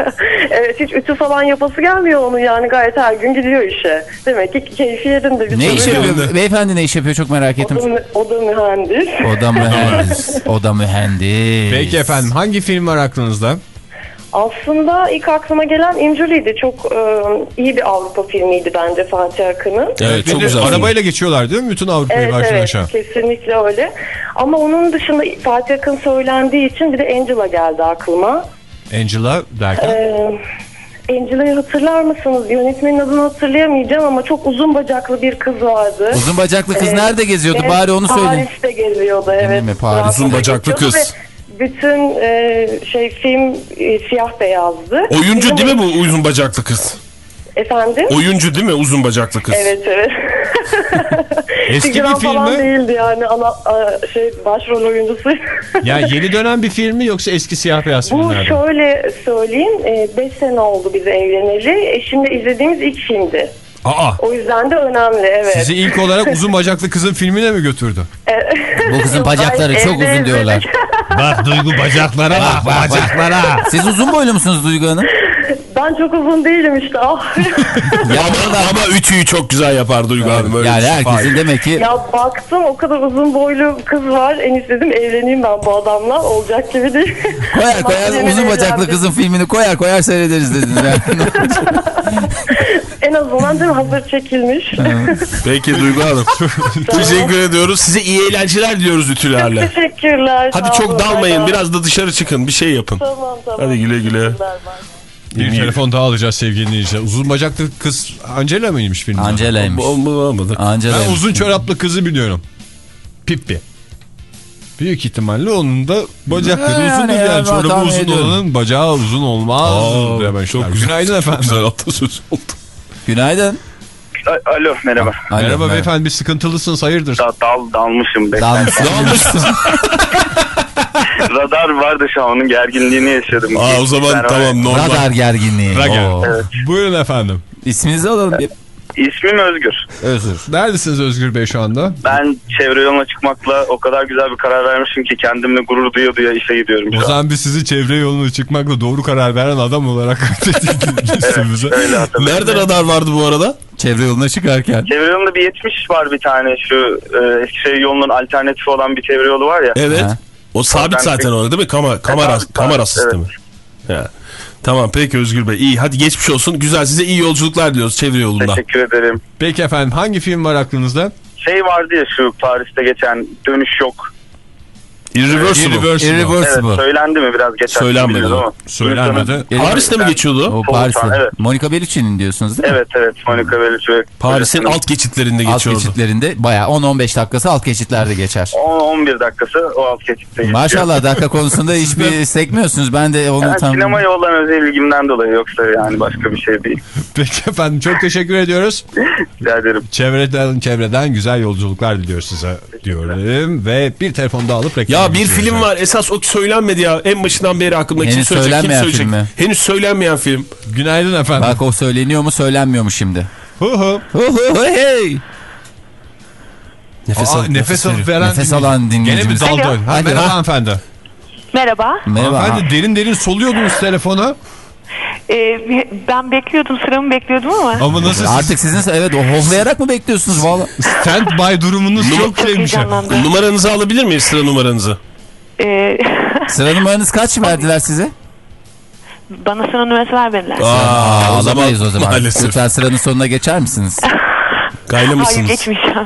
Evet hiç ütü falan yapası gelmiyor onun yani gayet her gün gidiyor işe. Demek ki keyfi yerinde. Bir Ne iş yapıyor? Beyefendi ne iş yapıyor çok merak O ettim. da, mü- o da mühendis. O da mühendis. O da mühendis. Peki efendim hangi film var aklınızda? Aslında ilk aklıma gelen Injury'di. Çok e, iyi bir Avrupa filmiydi bence Fatih Akın'ın. Evet çok güzel. Arabayla geçiyorlar değil mi? Bütün Avrupa'yı Evet baştan evet aşağı. kesinlikle öyle. Ama onun dışında Fatih Akın söylendiği için bir de Angela geldi aklıma. Angela derken. Ee, Angela'yı hatırlar mısınız? Yönetmenin adını hatırlayamayacağım ama çok uzun bacaklı bir kız vardı. Uzun bacaklı kız Ee, nerede geziyordu evet, bari onu söyleyin. Paris'te geziyordu evet. mi? Paris. Uzun bacaklı kız. ve Bütün e, şey film e, siyah beyazdı. Oyuncu Bizim- değil mi bu uzun bacaklı kız? Efendim? Oyuncu değil mi uzun bacaklı kız? Evet evet. Eski bir Figüran film falan mi? değildi yani ana a, şey başrol oyuncusu. Ya yeni dönen bir film mi yoksa eski siyah beyaz Bu filmlerden? şöyle söyleyeyim 5 sene oldu biz evleneli. Eşimle izlediğimiz ilk filmdi. Aa O yüzden de önemli evet. sizi ilk olarak uzun bacaklı kızın filmine mi götürdü? Bu kızın bacakları çok evde uzun diyorlar. izledik. Bak Duygu bacaklara bak, bak, bacaklara. Siz uzun boylu musunuz Duygu Hanım? ben çok uzun değilim işte. Ah. Ya, Ama, ama ütüyü çok güzel yapar Duygu Hanım. Öyle yani şey. herkesin demek ki ya baktım o kadar uzun boylu kız var. En istedim evleneyim ben bu adamla. Olacak gibi değil. koyar koyar uzun bacaklı kızın filmini koyar koyar seyrederiz dediniz. Yani. En azından değil mi? hazır çekilmiş. Peki Duygu Hanım. Teşekkür ediyoruz. Size iyi eğlenceler diliyoruz ütülerle. Teşekkürler. Hadi çok olun, dalmayın. Biraz da dışarı çıkın. Bir şey yapın. Tamam tamam. Hadi güle güle. Bir telefon daha alacağız sevgili dinleyiciler. Uzun bacaklı kız Angela mıymış filmde? Angela'ymış. Olmadı. Ben Angela'ymış. uzun çoraplı kızı biliyorum. Pippi. Büyük ihtimalle onun da bacakları Ha, uzundur yani yani. ya, Çorabı uzun ediyorum. olanın bacağı uzun olmaz. Aa, çok güzel. Günaydın efendim. Güzel atasöz oldu. Günaydın. Alo merhaba. Alo, Merhaba beyefendi bir sıkıntılısınız hayırdır? Da, dal, dalmışım. be. Dalmışsın. Radar vardı şu an onun gerginliğini yaşadım. Aa o zaman Merhaba. tamam normal. Radar gerginliği. Radar. Evet. Buyurun efendim. İsminizi alalım. bir. İsmim Özgür. Özür. Neredesiniz Özgür Bey şu anda? Ben çevre yoluna çıkmakla o kadar güzel bir karar vermişim ki kendimle gurur duya duya işe gidiyorum O zaman biz sizi çevre yoluna çıkmakla doğru karar veren adam olarak listemize. Hatırlıyorum. Nerede radar vardı bu arada? Çevre yoluna çıkarken. Çevre yolunda bir 70 var bir tane şu e, Eskişehir yolunun alternatifi olan bir çevre yolu var ya. Evet. Ha. O sabit zaten orada değil mi? Kamera, kamera, Evet, kamera evet, sistemi. Ya. Tamam peki Özgür Bey. İyi hadi geçmiş olsun. Güzel size iyi yolculuklar diliyoruz çevre yolunda. Teşekkür ederim. Peki efendim hangi film var aklınızda? Şey vardı ya şu Paris'te geçen dönüş yok. Irreversible. Irreversible. Evet Irreversible. söylendi mi biraz geçen? Söylenmedi. ama. Söylenmedi. Paris'te mi geçiyordu? O Paris'te. Evet. Monica Bellucci'nin diyorsunuz değil mi? Evet evet Monica Bellucci. Paris'in alt geçitlerinde Alt geçiyordu. geçitlerinde bayağı 10-15 dakikası alt geçitlerde geçer. 10-11 dakikası o alt geçitte geçiyor. Maşallah dakika konusunda hiçbir sekmiyorsunuz. Ben de onu Yani tam... sinemaya olan özel ilgimden dolayı yoksa yani başka bir şey değil. Peki efendim çok teşekkür ediyoruz. Rica ederim. Çevreden çevreden güzel yolculuklar diliyor size diyorum. Ve bir telefon daha alıp reklam Ya bir film var esas o söylenmedi ya en başından beri aklımda kim Henüz söyleyecek kim söylenmeyen söyleyecek. film mi? Henüz söylenmeyen film. Günaydın efendim. Bak o söyleniyor mu söylenmiyor mu şimdi? Hu hu. Hu hu hey. Nefes Aa, alıp nefes alıp veren Nefes alan Gene mi dinleyicimiz. daldı? Ha, merhaba Ha. hanımefendi. Merhaba. Merhaba. Hanımefendi derin derin soluyordunuz telefona. Ee, ben bekliyordum sıramı bekliyordum ama. Ama nasıl siz Artık sizin evet o hohlayarak mı bekliyorsunuz valla? stand by durumunuz çok Çok şeymiş. Numaranızı alabilir miyiz sıra numaranızı? Ee, Sıra numaranız kaç verdiler size? bana sıra numarası vermediler. Aa, Alamayız o zaman. Maalesef. Lütfen sıranın sonuna geçer misiniz? Gayla Hayır mısınız? geçmeyeceğim.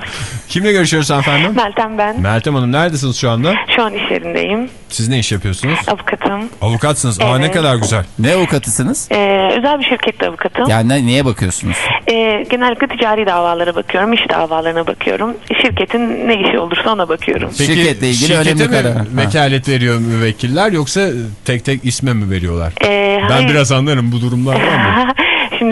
Kimle görüşüyoruz hanımefendi? Meltem ben. Meltem Hanım neredesiniz şu anda? Şu an iş yerindeyim. Siz ne iş yapıyorsunuz? Avukatım. Avukatsınız. Aa ne Evet. kadar güzel. Ne avukatısınız? Ee, özel bir şirkette avukatım. Yani ne- neye bakıyorsunuz? Ee, genellikle ticari davalara bakıyorum, iş davalarına bakıyorum. Şirketin ne işi olursa ona bakıyorum. Şirketle ilgili önemli mi karar. Ha. vekalet veriyor müvekkiller yoksa tek tek isme mi veriyorlar? Ee, Ben hayır. biraz anlarım bu durumlardan ama.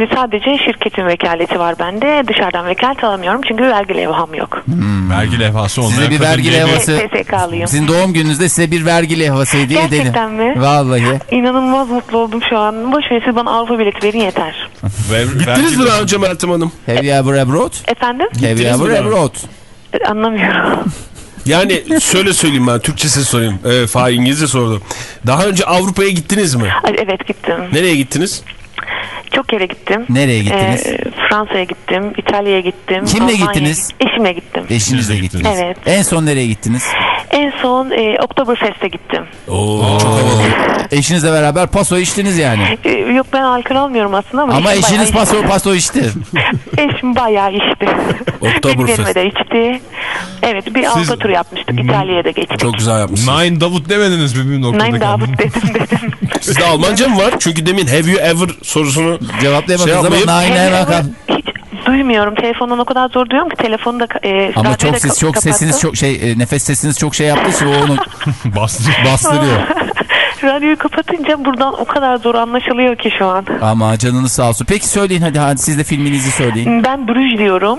Şimdi sadece şirketin vekaleti var bende. Dışarıdan vekalet alamıyorum çünkü vergi levham yok. Vergi levhası olmayan Size bir kadın vergi levhası... SSK'lıyım. Sizin doğum gününüzde size bir vergi levhası hediye edelim. Gerçekten mi? Vallahi. İnanılmaz mutlu oldum şu an. Boş verin siz bana Avrupa bileti verin yeter. Ver- Gittiniz mi daha önce Meltem Hanım? Have you ever abroad? Efendim? Have you ever abroad? Anlamıyorum. Yani şöyle söyleyeyim ben Türkçesi sorayım. Ee, Fahir İngilizce sordu. Daha önce Avrupa'ya gittiniz mi? Evet gittim. Nereye gittiniz? Çok yere gittim. Nereye gittiniz? Ee, Fransa'ya gittim, İtalya'ya gittim. Kimle Almanya'ya gittiniz? gittim. Eşimle gittim. Eşinizle gittiniz. Evet. En son nereye gittiniz? En son e, Oktoberfest'e gittim. Oo, çok havalı. Eşinizle beraber paso içtiniz yani. Ee, yok ben alkol almıyorum aslında ama, Ama eşim eşiniz paso paso içti. Eşim bayağı içti. Oktoberfest. De içti. Evet bir Avrupa turu yapmıştık. İtalya'ya da geçtik. Çok güzel yapmışsınız. Nine Davut demediniz mi bir noktada? Nine Davut dedim dedim. Sizde Almanca mı var? Çünkü demin have you ever sorusunu Cevaplayamadınız Şey ama yapmayıp- nine Hem nine de Hiç duymuyorum. Telefondan o kadar zor duyuyorum ki telefonu da e, Ama çok ka- çok sesiniz kapattım. çok şey e, nefes sesiniz çok şey yaptığı için o onu Bastı. bastırıyor. Radyoyu kapatınca buradan o kadar zor anlaşılıyor ki şu an. Ama canınız sağ olsun. Peki söyleyin hadi hadi siz de filminizi söyleyin. Ben Bruges diyorum.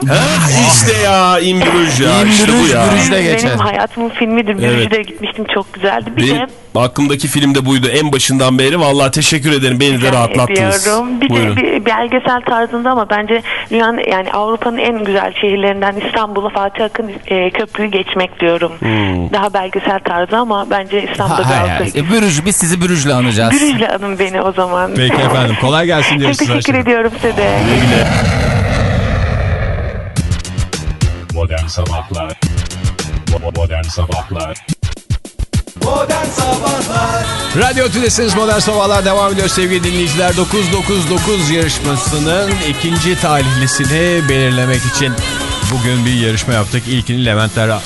işte ya In Bruges ya In işte bu Bruges, ya. Bruges. de geçer. Benim hayatımın filmidir. Evet. Bruges'e gitmiştim çok güzeldi. Bir Benim de aklımdaki film de buydu en başından beri. Vallahi teşekkür ederim beni de rahatlattınız. ediyorum. Bir Buyurun. de bir belgesel tarzında ama bence dünyanın yani Avrupa'nın en güzel şehirlerinden İstanbul'a Fatih Akın e, köprüyü geçmek diyorum. Hmm. Daha belgesel tarzı ama bence İstanbul'da Ha, Galatasaray. E, Brüj, biz sizi Brüj'le anacağız. Brüj'le anın beni o zaman. Peki efendim kolay gelsin diyoruz Çok teşekkür ediyorum size de. Modern Sabahlar Modern Sabahlar Modern Sabahlar Radyo Tülesi'niz Modern Sabahlar devam ediyor sevgili dinleyiciler. 999 yarışmasının ikinci talihlisini belirlemek için bugün bir yarışma yaptık. İlkini Leventler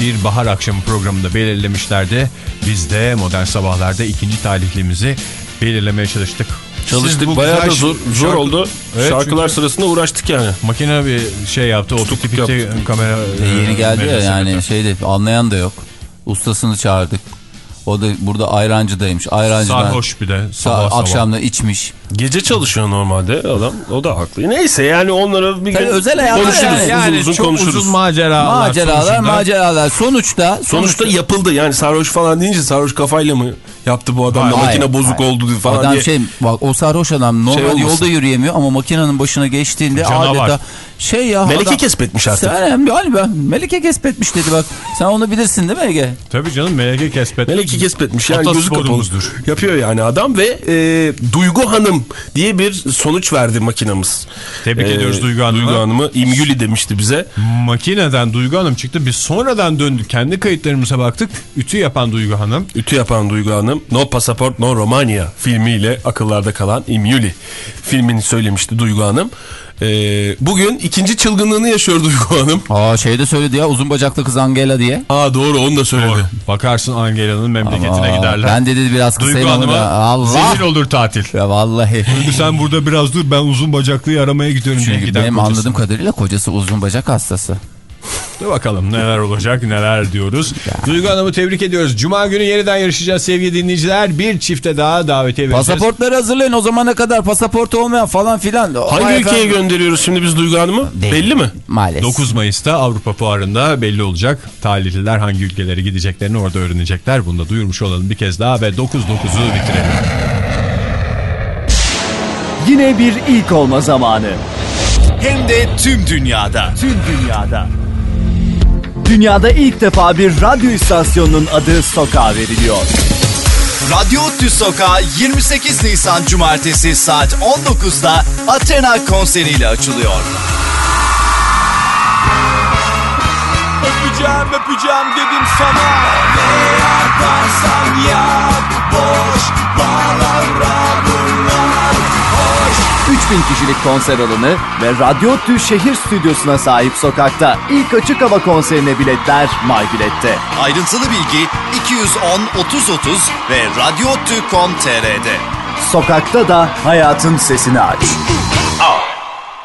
bir bahar akşamı programında belirlemişlerdi. Biz de Modern Sabahlar'da ikinci talihlimizi belirlemeye çalıştık. Çalıştık bayağı da zor, zor şarkı- oldu. Evet, Şarkılar sırasında uğraştık yani. Makine bir şey yaptı. Ototipikte kamera... E, yeni geldi ya yani şeyde anlayan da yok. Ustasını çağırdık. O da burada ayrancıdaymış. Ayrancıdan Sarhoş bir de sabah sa- sabah. akşamda içmiş. Gece çalışıyor normalde adam. O da haklı. Neyse yani onları bir Tabii gün özel hayatı konuşuruz. yani. uzun Yani uzun çok konuşuruz. uzun maceralar. Maceralar sonucunda- maceralar. Sonuçta Sonuçta yapıldı yani sarhoş falan deyince sarhoş kafayla mı yaptı bu adam da Hayır, makine bozuk hayır. oldu falan adam diye. şey bak o sarhoş adam normal Şey yolda yürüyemiyor ama makinenin başına geçtiğinde Canavar. adeta şey ya. Meleke adam- kesbetmiş artık. Sen yani ben Meleke kesbetmiş dedi bak. Sen onu bilirsin değil mi Ege? Tabii canım Meleke Kesbet. Meleki kesbetmiş yani gözü kapalı. Atasporumuzdur. Yapıyor yani adam ve e, Duygu Hanım diye bir sonuç verdi makinamız. Tebrik E, ediyoruz Duygu Hanım'a. Duygu Hanım'ı İmgüli demişti bize. Makineden Duygu Hanım çıktı. Biz sonradan döndük. Kendi kayıtlarımıza baktık. Ütü yapan Duygu Hanım. Ütü yapan Duygu Hanım No Pasaport No Romanya filmiyle akıllarda kalan İmyuli filmini söylemişti Duygu Hanım. E, bugün ikinci çılgınlığını yaşıyor Duygu Hanım. Aa şey de söyledi ya uzun bacaklı kız Angela diye. Aa doğru onu da söyledi. Bakarsın Angela'nın memleketine Aa, giderler. Ben de dedi biraz Duygu kısayım da. Hanım'a Allah. zehir olur tatil. Ya vallahi. Sen burada biraz dur ben uzun bacaklıyı aramaya gidiyorum. diye Çünkü gider benim kocası. anladığım kadarıyla kocası uzun bacak hastası. Dur bakalım neler olacak neler diyoruz. Duygu Hanım'ı tebrik ediyoruz. Cuma günü yeniden yarışacağız sevgili dinleyiciler. Bir çifte daha davetiye vereceğiz. Pasaportları hazırlayın o zamana kadar pasaportu olmayan falan filan. Hangi Vay ülkeye efendim. gönderiyoruz şimdi biz Duygu Hanım'ı? Belli mi? Maalesef. 9 Mayıs'ta Avrupa Fuarı'nda belli olacak. Talihliler hangi ülkelere gideceklerini orada öğrenecekler. Bunu da duyurmuş olalım bir kez daha ve 9-9'u bitirelim. Yine bir ilk olma zamanı. Hem de tüm dünyada. Tüm dünyada. Dünyada ilk defa bir radyo istasyonunun adı Sokağa veriliyor. Radyo Tü Sokağı 28 Nisan Cumartesi saat 19'da Athena konseriyle açılıyor. Öpeceğim öpeceğim dedim sana Ne yaparsan yap 3000 kişilik konser alanı ve Radyo Tü şehir stüdyosuna sahip sokakta ilk açık hava konserine biletler MyBilet'te. Ayrıntılı bilgi 210 30 30 ve radyotü.com.tr'de. Sokakta da hayatın sesini aç.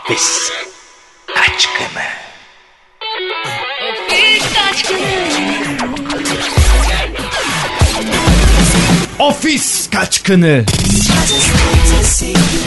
Pis Aşkımı Ofis kaçkını.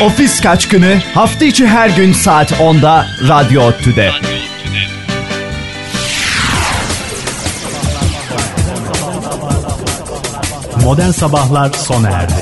Ofis kaçkını. Hafta içi her gün saat 10'da Radyo Tü'de. Radyo Tüde. Modern Sabahlar sona erdi.